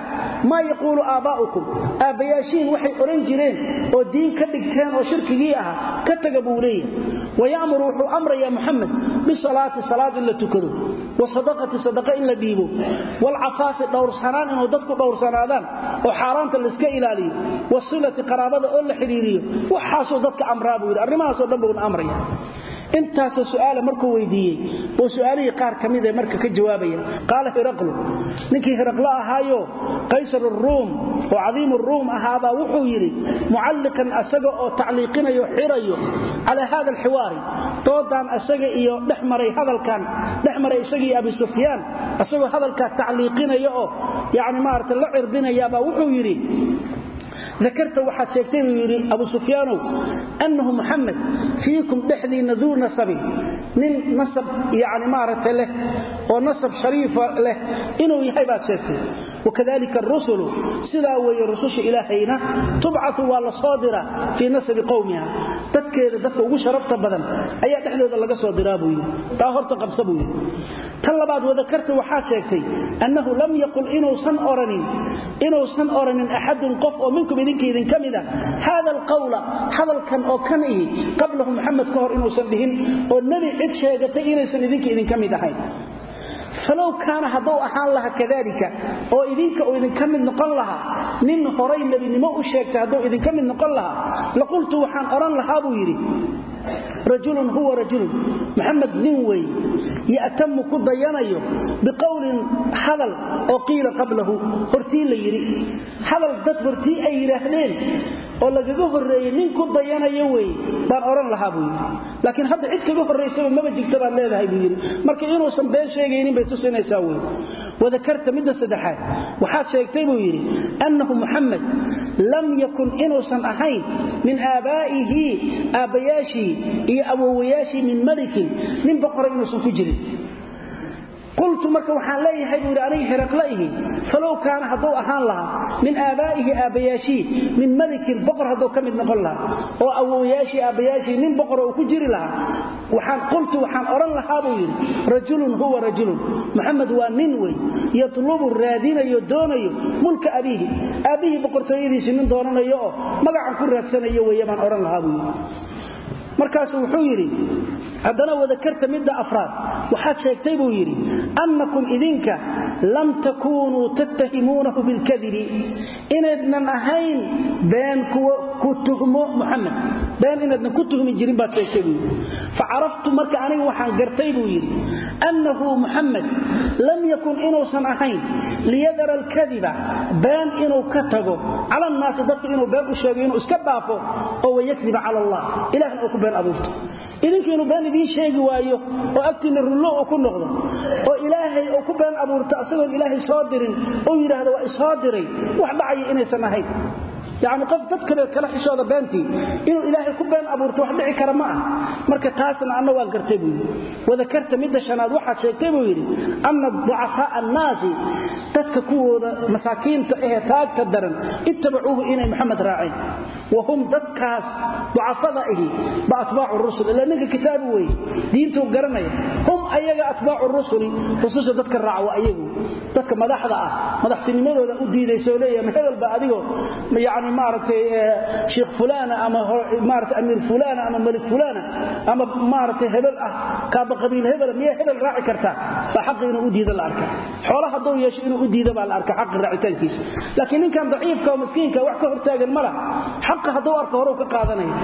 maa yaquulu aabbaa'ukum aabbayaashiin waxay odhan jireen oo diin ka dhigteen oo shirkigii ahaa ka taga buu leeyahay. Waya'muru wuxuu amrayaa muxamed bisalaati salaad in la tukado wasadaqati sadaqa in la dhiibo waalcafaafi dhowrsanaan inuu dadku dhowrsanaadaan oo xaaraanta layska ilaaliyo wasilati qaraabada oo la xidhiiriyo waxaasuu dadka amraa buu dhan buuna amraya intaasoo su'aala markuu weydiiyey oo su'aalihii qaar ka mid marka ka jawaabaya qaala hiraqlu ninkii hiraqlo ahaayo qaysar aruum oo cadiim ruum ahaabaa wuxuu yidhi mucalliqan asaga oo tacliiqinayo xirayo calaa hada alxiwaari doodaan asaga iyo dhex maray hadalkan dhex maray isagii abi sufyaan asagoo hadalkaa tacliiqinaya oo yacni maarata la cirbinayaabaa wuxuu yidhi dakarta waxaad sheegtay buu yidhi abu sufyaanow annahu muxamed fiikum dhexdiinna duu nasabin nin nasab yani maaragta leh oo nasab shariifa leh inuu yahay baad sheegtay. Wakadalika arusulu sidaa weeye rususha ilaahayna tubcatu waa la soo diraa fii nasabi qowmiha dadkeeda dadka ugu sharafta badan ayaa dhexdooda laga soo diraa buu yidhi. Taa horta buu yidhi tan labaad wadakarta waxaad sheegtay annahu lam yaqul inuusan oranin axadun qof oo minkum idinka idinka mida haada alqawla hadalkan oo kan ihi qablahu muxamed ka hor inuusan dhihin oo nebi cid sheegatay inaysan idinka idinka mid ahayn. Falow kaana hadduu ahaan lahaa kadalika oo idinka uu idinka mid noqon lahaa nin horay nebinimo u sheegtay hadduu idinka mid noqon lahaa laqultu waxaan odhan lahaa buu yidhi rajulun huwa rajulun maxamed nin wey ya'tamu ku dayanayo biqowlin hadal oo qiila qablahu hortii la yidhi hadal dad hortii ay yidhaahdeen oo lagaga horreeyey nin ku dayanayo wey baan odhan lahaa buu yidhi laakiin hadda cid kaga horraysaba maba jirta baad leedahay buu yidhi marka inuusan been sheegaynin bay tusinaysaa wey wadakarta midda saddexaad waxaad sheegtay buu yidhi annahu muxamed lam yakun inuusan ahayn min aabaa'ihi aabbayaashii iyo awowayaashii min malikin nin boqora inuusan ku jirin qultu marka waxaan leeyahay buu yidhi aniga hiraqla ihi falow kaana hadduu ahaan lahaa min aabaa'ihi aabbayaashii min malikin boqor hadduu ka mid noqon lahaa oo awowayaashii aabbayaashii nin boqora uu ku jiri lahaa waxaan qultu waxaan odhan lahaa buu yidhi rajulun huwa rajulun maxamed waa nin wey yatlubu raadinayo doonayo mulka abiihi aabbihii boqortooyadiisii nin doonanayo oo magacan ku raadsanayo weeye baan odhan lahaa buu yidhi markaasuu wuxuu yidhi haddana wadakarta midda afraad. Waxaad sheegtay buu yidhi annakum idinka lam takuunuu tattahimuunahu bilkadibi inaydnan ahayn been ku tuhmo muxamed been inaydnan ku tuhmi jirin baad sheegtay buu yidhi. Marka aniga waxaan gartay buu yidhi annahu muxamed lam yakun inuusan ahayn liyadara alkadiba been inuu ka tago. Cala annaasi dadka inuu been u sheego inuu iska dhaafo oo wayakdiba cala allah. Ilahna uu ku abuurto. Idinka inuu been idiin sheegi waayo oo agtiinna rullo uu ku noqdo oo ilaahay uu ku been abuurto asagoon ilaahay soo dirin uu yidhaahdo waa isoo diray wax dhacaya inaysan ahayn yacni qof dadkaba kala xishooda beentii inuu ilaahay ku been abuurto wax dhici kara ma ah marka taasna anna waan gartay buu yidhi. Wadakarta midda shanaad waxaad sheegtay buu yidhi anna ducafaa'a annaasi dadka kuwooda masaakiinta ahee taagta daran ittabacuuhu inay maxamed raaceen. Wa hum dadkaas ducafada ahi ba atbaacu rusul. Ilaa ninka kitaabi weeye diintuu garanaya hum ayaga atbaacu rusuli. Rususha dadka raaca ayagu dadka madaxda ah madaxtinimadooda u diidaysa oo leeyahay ma hebel ba adigoo yani maaragtay sheekh fulana ama maarata amiir fulana ama malik fulana ama maaragtay hebel ah kaaba qabiil hebel miyaa hebel raaci kartaa? Baa xaqi u diida la arka. Xoola hadduu yeesho inuu u diida baa la arka xaqi raacitaankiisa. Laakiin ninkan daciifka oo miskiinka wax ka hortaagan ma laha. Xaqa arko horuu ka qaadanaya.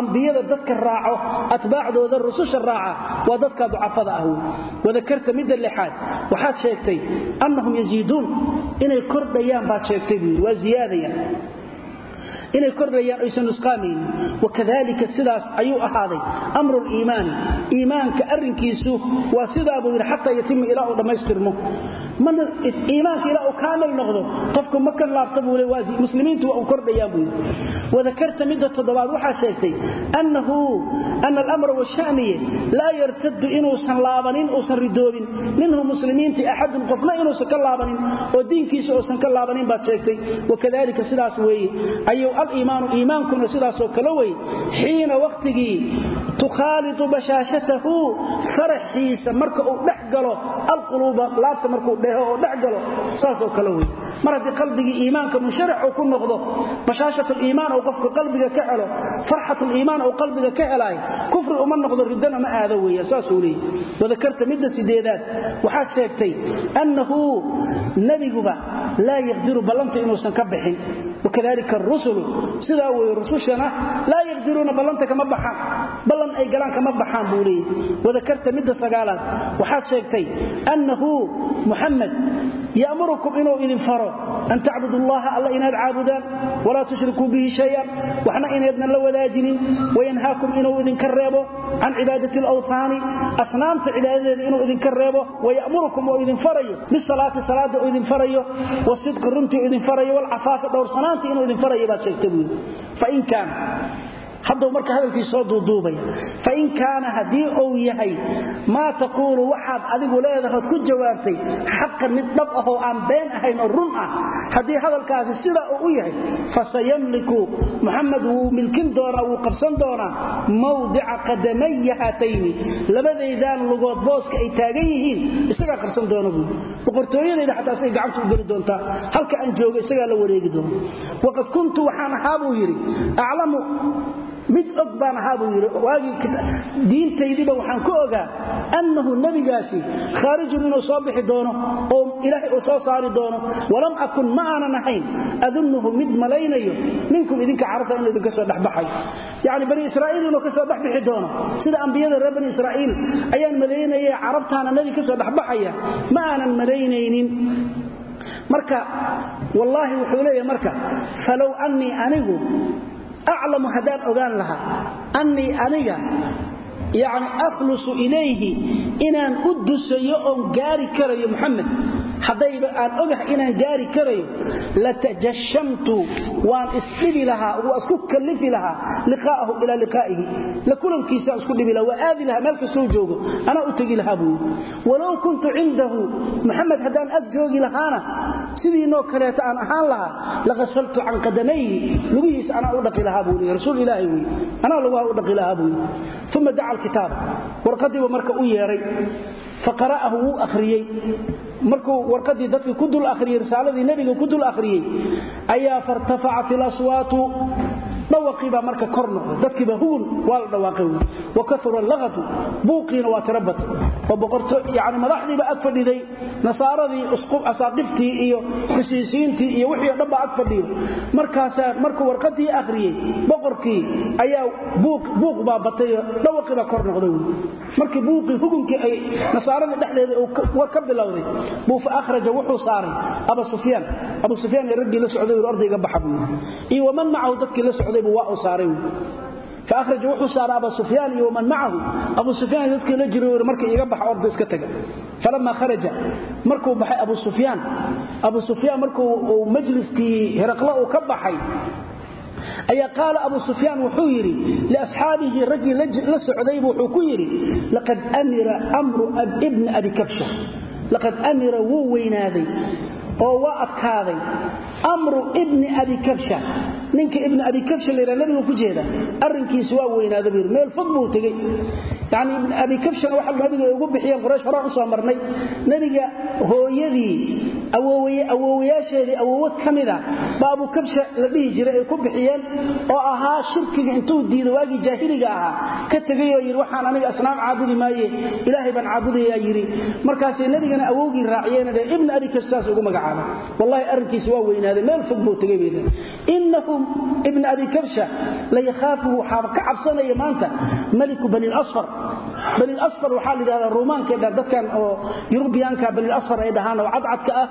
Ambiyada dadka raaco atbaacdooda rususha raaca waa dadka ducafada ah wadakarta midda lixaad. Waxaad sheegtay annahum yaziiduun inay kordhayaan baad sheegtay buu waa ziyaadayaan inay kordhayaan aysan nusqaamaynin wakadalika sidaas ayuu ahaaday amru liimaani iimaanka arrinkiisu waa sidaa buu yidhi xataa yatima ilaa uu dhammaystirmo iimaanka ilaa uu kaamil noqdo qofku ma ka laabta buu le muslimiintu waa uu kordhayaan buu wadakarta midda toddobaad waxaa sheegtay annahu ana alamra washaniye laa yartadu inuusan laabanin uusan ridoobin. Minhu muslimiinti axadun qofna inuusan ka laabanin oo diinkiisa uusan ka laabanin baad sheegtay. Wakadalika sidaas weeye. Ayuu aliimaanu iimaankuna sidaasoo kale wey xiina wakhtigii tukhaalitu bashaashatahu faraxiisa marka uu dhex galo alquluuba laabta markuu dheho oo dhex galo saasoo kale wey mar haddii qalbigii iimaanka munsharax uu ku noqdo bashaashatuliimaan uu qofka qalbiga ka helo farxatuliimaan uu qalbiga ka helaayo kufri uma noqdo riddana ma aado weya saasuu leeyay wadakarta midda sideedaad waxaad sheegtay annahu nebiguba laa yaqdiru ballanta inuusan ka bixin. Wakadalika arusulu sidaa weeye rusushana laa yaqdiruuna ballanta kama baxaan ballan ay galaan kama baxaan buu leeyay wadakarta midda sagaalaad waxaad sheegtay annahu muxamed ya'murukum inuu idin faro an tacbudu allaha alla inaad caabudaan walaa tushrikuu bihi shayan waxna inaydnan la wadaajinin wayanhaakum inuu idinka reebo can cibaadati alawhaani asnaamta cibaadadeeda inuu idinka reebo waya'murukum oo idin farayo bisalaati salaada oo idin farayo wasidqi runtii idin farayo walcafaafi dhowrsanaantii inuu idin farayo baad sheegtay buui fain kaana hadduu marka hadalkii soo duuduubaya fain kaana haddii uu yahay maa taquulu waxaad adigu leedahood ku jawaabtay xaqan mid dhab ahoo aan been ahayn oo run ah. Haddii hadalkaasi sidaa uu u yahay fasayamliku muxamed wuu milkin doonaa wuu qabsan doonaa mawdica qadamaya haatayni labadaydaan lugood booska ay taagan yihiin isagaa qarsan doona buui xataa isagay gacanta u geli doontaa halka aan joogo isagaa la wareegi doona. Waqad kuntu waxaan ahaa buu yidhi aclamu mid og baan ahaa buu waagii diintaydiiba waxaan ku ogaa annahu nebigaasi khaarijun inuu soo bixi doono oo ilaahay uu soo saari doono walam akun ma aanan ahayn adunnuhu mid malaynayo minkum idinka carabta inuu idinka soo dhexbaxayo yacni bani israa'iil inuu ka soo dhex doono sida ambiyada reer bani israa'iil ayaan malaynaya carabtaana nebi ka soo dhexbaxaya ma aanan malaynaynin marka wallaahi wuxuu leeyahay marka falow annii anigu aclamu haddaan ogaan lahaa annii aniga yacni akhlusu ilayhi inaan u dusayo oon gaari karayo muxamed haddayba aan ogahay inaan gaari karayo latajashamtu waan isdhibi lahaa waa isku kallifi lahaa liqaa'ahu ilaa liqaa'ihi. La kulankiisaan isku dhibi lahaa waa aadi lahaa meel kastuu joogo anaa u tegi lahaa buu walow kuntu cindahu muxamed haddaan ag joogi lahaana sidiinoo kaleeta aan ahaan lahaa laqasaltu can qadamayhi lugihiisa anaa u dhaqi lahaa buu rasuul ilaahi wey anaa lugaha u dhaqi lahaa buu uma daca alkitaab warqadiiba marka u yeedhay faqara'ahu wuu akhriyey markuu warqadii dadkii ku dul akhriyey risaaladii nebiga ku dul akhriyey ayaa fartafacat ilaswaatu dhawaqii baa marka kor noqday. Dadkiiba hugun waa la dhawaaqay. Wa kaura laqatu buuqiina waa tira batay. Oo boqorto yani madaxdiiba ag fadhiday. Nasaaradii asaaqiftii iyo xisiisiintii iyo wixii o dhan baa ag fadhiyo markaasaa markuu warqadii akhriyey boqorkii ayaa buuq baa batayoo dhawaqii baa kor noqday. Markii buuqii hugunkii ay nasaaradii dhexdeeda war ka bilowday buu fa akhraja wuxuu saaray aba sufyaan. Abu sufyaan ee raggii la socday ordayga baxa iyo waman macahu dadkii la socday waa u saaray faahraja wuxuu saaray aba sufyaan iyo waman macahu. Abu sufyaan dadkii la jiro marka iga baxa orda iska taga falama kharaja markuu baxay abu sufyaan abu sufyaan markuu majliskii heraqla uu ka baxay ayaa qaala abu sufyaan wuxuu yidhi liasxaabihi raggii la socdaybu wuxuu ku yidhi laqad amira mru ibni abi kabsha. Laqad amira wuu weynaaday oo waa adkaaday. Amru ibni abi kabsha ninka ibni abi kabsha layidhaha nabiga ku jeeda arrinkiisi waa weynaada buu meel fog buu tegey. Yacni ibni abi kabshana waxa nabiga ugu bixiyeen quraysh horaan u soo marnay. Nebiga hooyadii awoowayaasheedii awoowad ka mida baa abu kabsha la dhihi jiray ay ku bixiyeen oo ahaa shirkiga intuu diido waagii jaahiliga ahaa ka tegayoo yidhi waxaan aniga asnaam caabudi maaye ilaahay baan caabudayaa yidhi. Markaasay nebigana awowgii raaciyeen dhe ibni abi kabsha saas ugu magacaaba. Wallahi arrinkiisi waa weynaaday meel fog buu tegay bay innahu ibni abi kabsha la yakhaafuhu waxaaba ka cabsanaya maanta maliku bani lasfar bani lasfar waxaa la yidhahdaa ruumaanka dadkan oo yurubiyaanka bani lasfar ay dhahaan oo cadcadka ah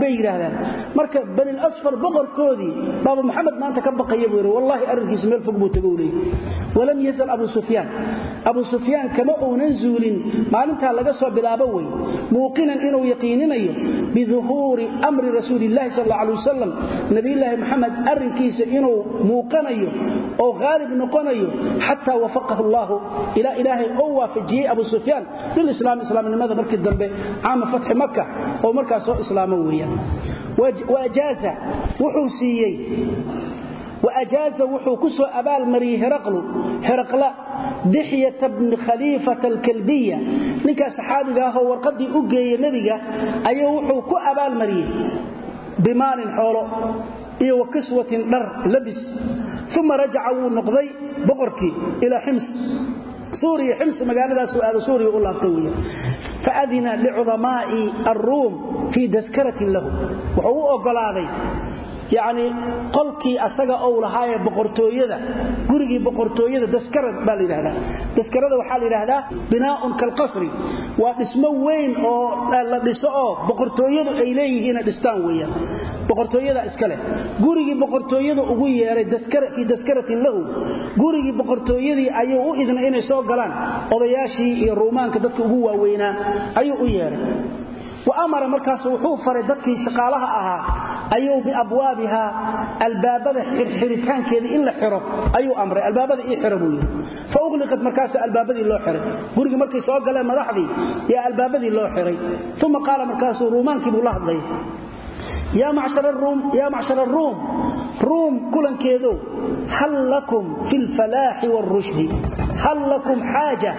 bay yidhaahdaan marka bani lasfar boqorkoodii baaba maxamed maanta ka baqaya buu yidhi wallahi arrinkiisi meel fog buu leeyay. Walam yazal abu sufyaan. Abu sufyaan kama uunan zuulin. Maalintaa laga soo bilaabo wey muuqinan inuu yaqiininayo biduhuuri amri rasuulillahi sal alla alay wasalam maxamed arrinkiisa inuu muuqanayo oo haalib noqonayo xataa wafaqahu allaahu. Ilaa ilaahay oo waafajiyey abu sufyaan bilislaam islaamnimada markii dambe caama fatxi maka oo markaas soo islaamo weeyaan. Waajaaza wuxuu siiyey. Waajaaza wuxuu ku soo abaalmariyey heraqlu heraqla dixyata bni khaliifata alkalbiya. Ninkaa saxaabiga ahoo warqadii u geeye nebiga ayuu wuxuu ku abaalmariyey bimaalin xoolo iyo wa kiswatin dhar labis. Uma rajaca wuu noqday boqorkii ilaa xims suuriya xims magaaladaasuu aado suuriya u laabtay weya faadina licudamaa'i alruum fii daskaratin lahu. Wuxuu u oggolaaday yacni qolkii asaga ou lahaayee boqortooyada gurigii boqortooyada daskarad baa la yidhahdaa. Daskarada waxaa la yidhaahdaa binaa'un kalqasri waa dhismo weyn oo la dhiso oo boqortooyadu ay leeyihiina dhistaan weeyaan. Boqortooyada iska leh. Gurigii boqortooyada ugu yeeray fii daskaratin lahu gurigii boqortooyadii ayuu u idnay inay soo galaan. Odayaashii iyo ruumaanka dadka ugu waaweynaa ayuu u yeeray wa amara markaas wuxuu faray dadkii shaqaalaha ahaa ayuu biabwaabiha albaabada xirxiritaankeeda in la xiro ayuu amray. Albaabada ii xiro buu fa uqliqat markaas albaabadii loo xiray. Gurigii markay soo galeen madaxdii yaa albaabadii loo xiray. Uma qaala markaasuu ruumaankii buu la hadlay. Yaa macshar aruum ruum kulankeedow hal lakum fi lfalaaxi wاlrushdi hal lakum xaaja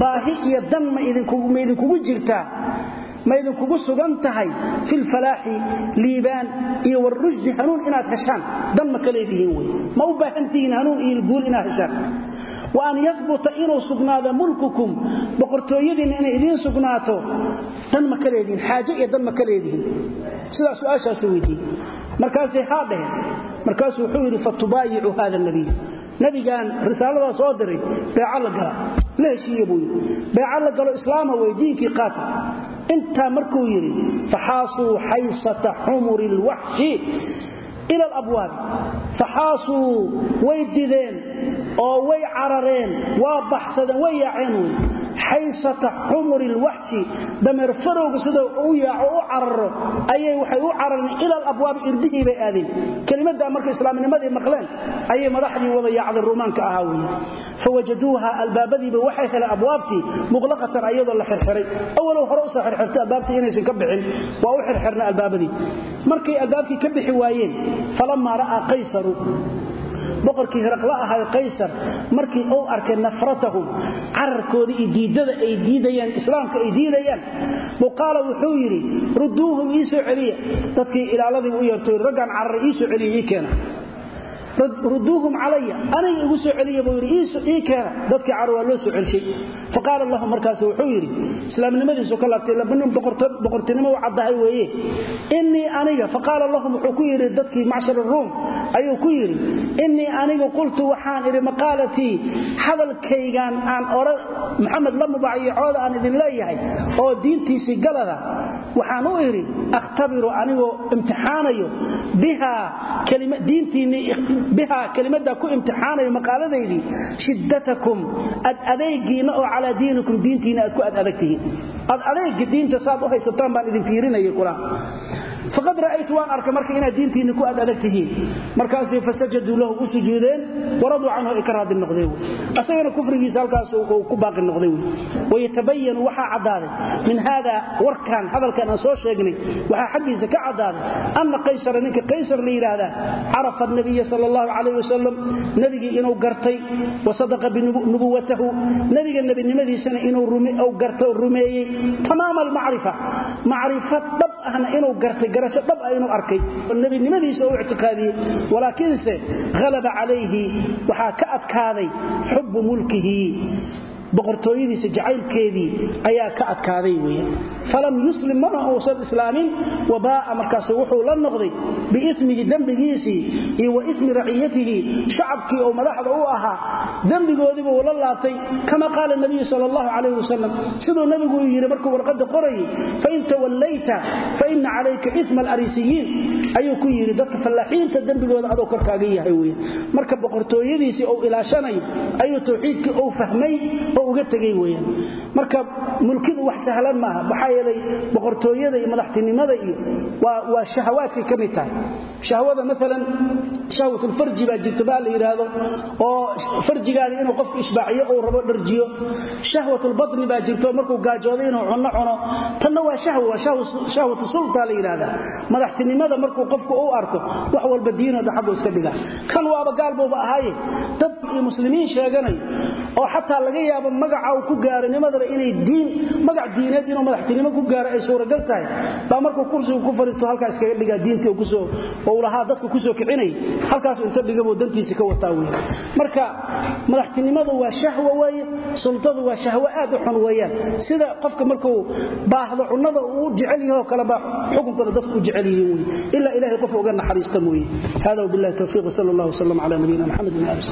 baahi iyo dan ma idinkugu jirtaa ma idinkugu sugan tahay fi lfalaaxi liibaan iyo wrushdi hanuun inaad heshaan. Dan ma ka leedihiin wey ma u baahantihiin hanuun iyo guul inaad heshaan. Wa an yahbuta inuu sugnaado mulkukum boqortooyadiinna inay idiin sugnaato dan ma ka leedihiin. Xaaje iyo dan ma ka leedihiin. Sidaa su'aashaas weydiiyey haa dheheen nabigan risaaladaa soo diray beeco la gala la heshiiye buu yidhi. Beeco la galo islaama wey diinkii qaata. Intaa markuu yidhi faxaasuu xaysata xumuri lwaxshi ila alabwaabi. Faxaasuu way dideen oo way carareen waa baxsadeen way yaaceen. Wey xaysata xumuri lwaxshi dameer sida u yaaco u cararo ayay waxay u carareen ila alabwaabi irdihii bay aadeen. Kelimaddaa markay islaamnimadii maqleen ayay madaxdii wada yaacday ruumaanka ahaa wey fawajaduuha albaabadiiba waxay heleen abwaabtii muqlaqatan ayadoo la xirxiray. Awalow hore u soo xirxirtay albaabtii inaysan ka bixin waa u xirxirna albaabadii markay albaabkii ka bixi waayeen falamaa ra'aa qaysaru boqorkii hiraqla ahay qaysar markii uu arkay nafratahum cararkooda iyo diidada ay diidayaan islaamka ay diidayaan buu qaala wuxuu yidhi ruduuhum ii soo celiya. Dadkii ilaaladii u yeertay raggaan cararay ii soo celiya ii keena ruduuhum calaya. Aniga igu soo celiya buu yidhi ii keena. Dadkii car waa loo soo celshay faqaala lahum markaas wuxuu yidhi islaamnimadiisu ka laabtay boqortinimo u caddahay weeye. Innii aniga faqaala lahum wuxuu ku yidhi dadkii macshar ruum ayuu ku yidhi innii aniga qultu waxaan idhi maqaalatii hadalkaygaan aan odhan maxamed la mubaayacooda aan idin leeyahay oo diintiisii galada waxaan u idhi akhtabiru anigoo imtixaanayo bihaa diintiinnii bihaa kelimaddaa ku imtixaanayo maqaaladaydii shiddatakum ad adaygiinna oo calaa diinikum diintiinna aad ku ad adagtihiin. Ad adayga diinta saad u haysataan baan idin fiirinaya kula faqad ra'aytu waan arkay marka inaad diintiinni ku ad adag tihiin. Markaasay fasajaduu lahu u sujuudeen waraduu canhu ay ka raadi noqdeen asagana kufrigiisa halkaas uu ku baaqi noqday wayatabayanu waxaa caddaaday min haada warkan hadalkan aan soo sheegnay waxaa xaggiisa ka caddaaday anna qaysara ninka qaysar la yidhaahdaa carafa nabiya sal allahu calayh wasalam nebigii inuu gartay wa sadaqa binubuwatahu nebiga nebinimadiisana inuu garta rumeeyey tamaama almacrifa. Macrifad dhab garasho dhab ah inuu arkay nebinimadiisa u ictiqaadiyey. Walaakiinse halaba calayhi waxaa ka adkaaday xubbu mulkihi boqortooyadiisa jacaylkeedii ayaa ka adkaaday weya falam yuslim mana uusan islaamin wabaa'a markaas wuxuu la noqday biismihi dembigiisii iyo wa ismi raciyatihi shacabkii oo madaxda u ahaa. Dembigoodiiba uu la laabtay kama qaala nabiyu sal allahu calayh wasalam siduu nebigu yidhi markuu warqadda qorayay fain tawallayta faina calayka isma alariisiyiin ayuu ku yidhi dadka fallaaxiinta dembigooda adoo korkaaga yahay wey marka boqortooyadiisii uu ilaashanayo ayuu tawxiidkii uu fahmay oo uga tegay weyaan marka mulkidu wax sahlan maaha maxaa yeelay boqortooyada iyo madaxtinimada iyo waa shahawaadkay ka mid tahay. Shahwada maalan shahwatulfarji baa jirta baa la oo farjigaada inuu qofku ishbaaciyo uu rabo dharjiyo. Shahwatulbatni baa jirto markuu gaajoodo inuu cunno cuno. Tanna waa shahwa shahwatu sulta la madaxtinimada markuu qofku u arko wax walba diinooda xaggu iska dhigaa. Kan waaba gaalbuuba ahaaye? Dad muslimiin sheeganay oo xataa laga yaabo magaca uu ku gaaro nimadaba inay diin magac diineed inuu madaxtinimo ku gaaro ay suuragal tahay. Baa markuu kursigu ku fadhiisto halkaa iskaga dhigaa diintii uu lahaa dadka ku soo kicinay halkaas inta dhigabuu dantiisi ka wataa wey marka madaxtinimadu waa shahwa weeye sultadu waa shahwo aad u xun weeyaan. Sida qofka markuu baahdo cunnada uu jecel yahoo kale baa xukunkuna dadku u jecel yihiin wey ilaa ilahay qof uga naxariista mooye hada wabillahi tawfiiq sal allah wasalam cala nabiyina maxamed wa ali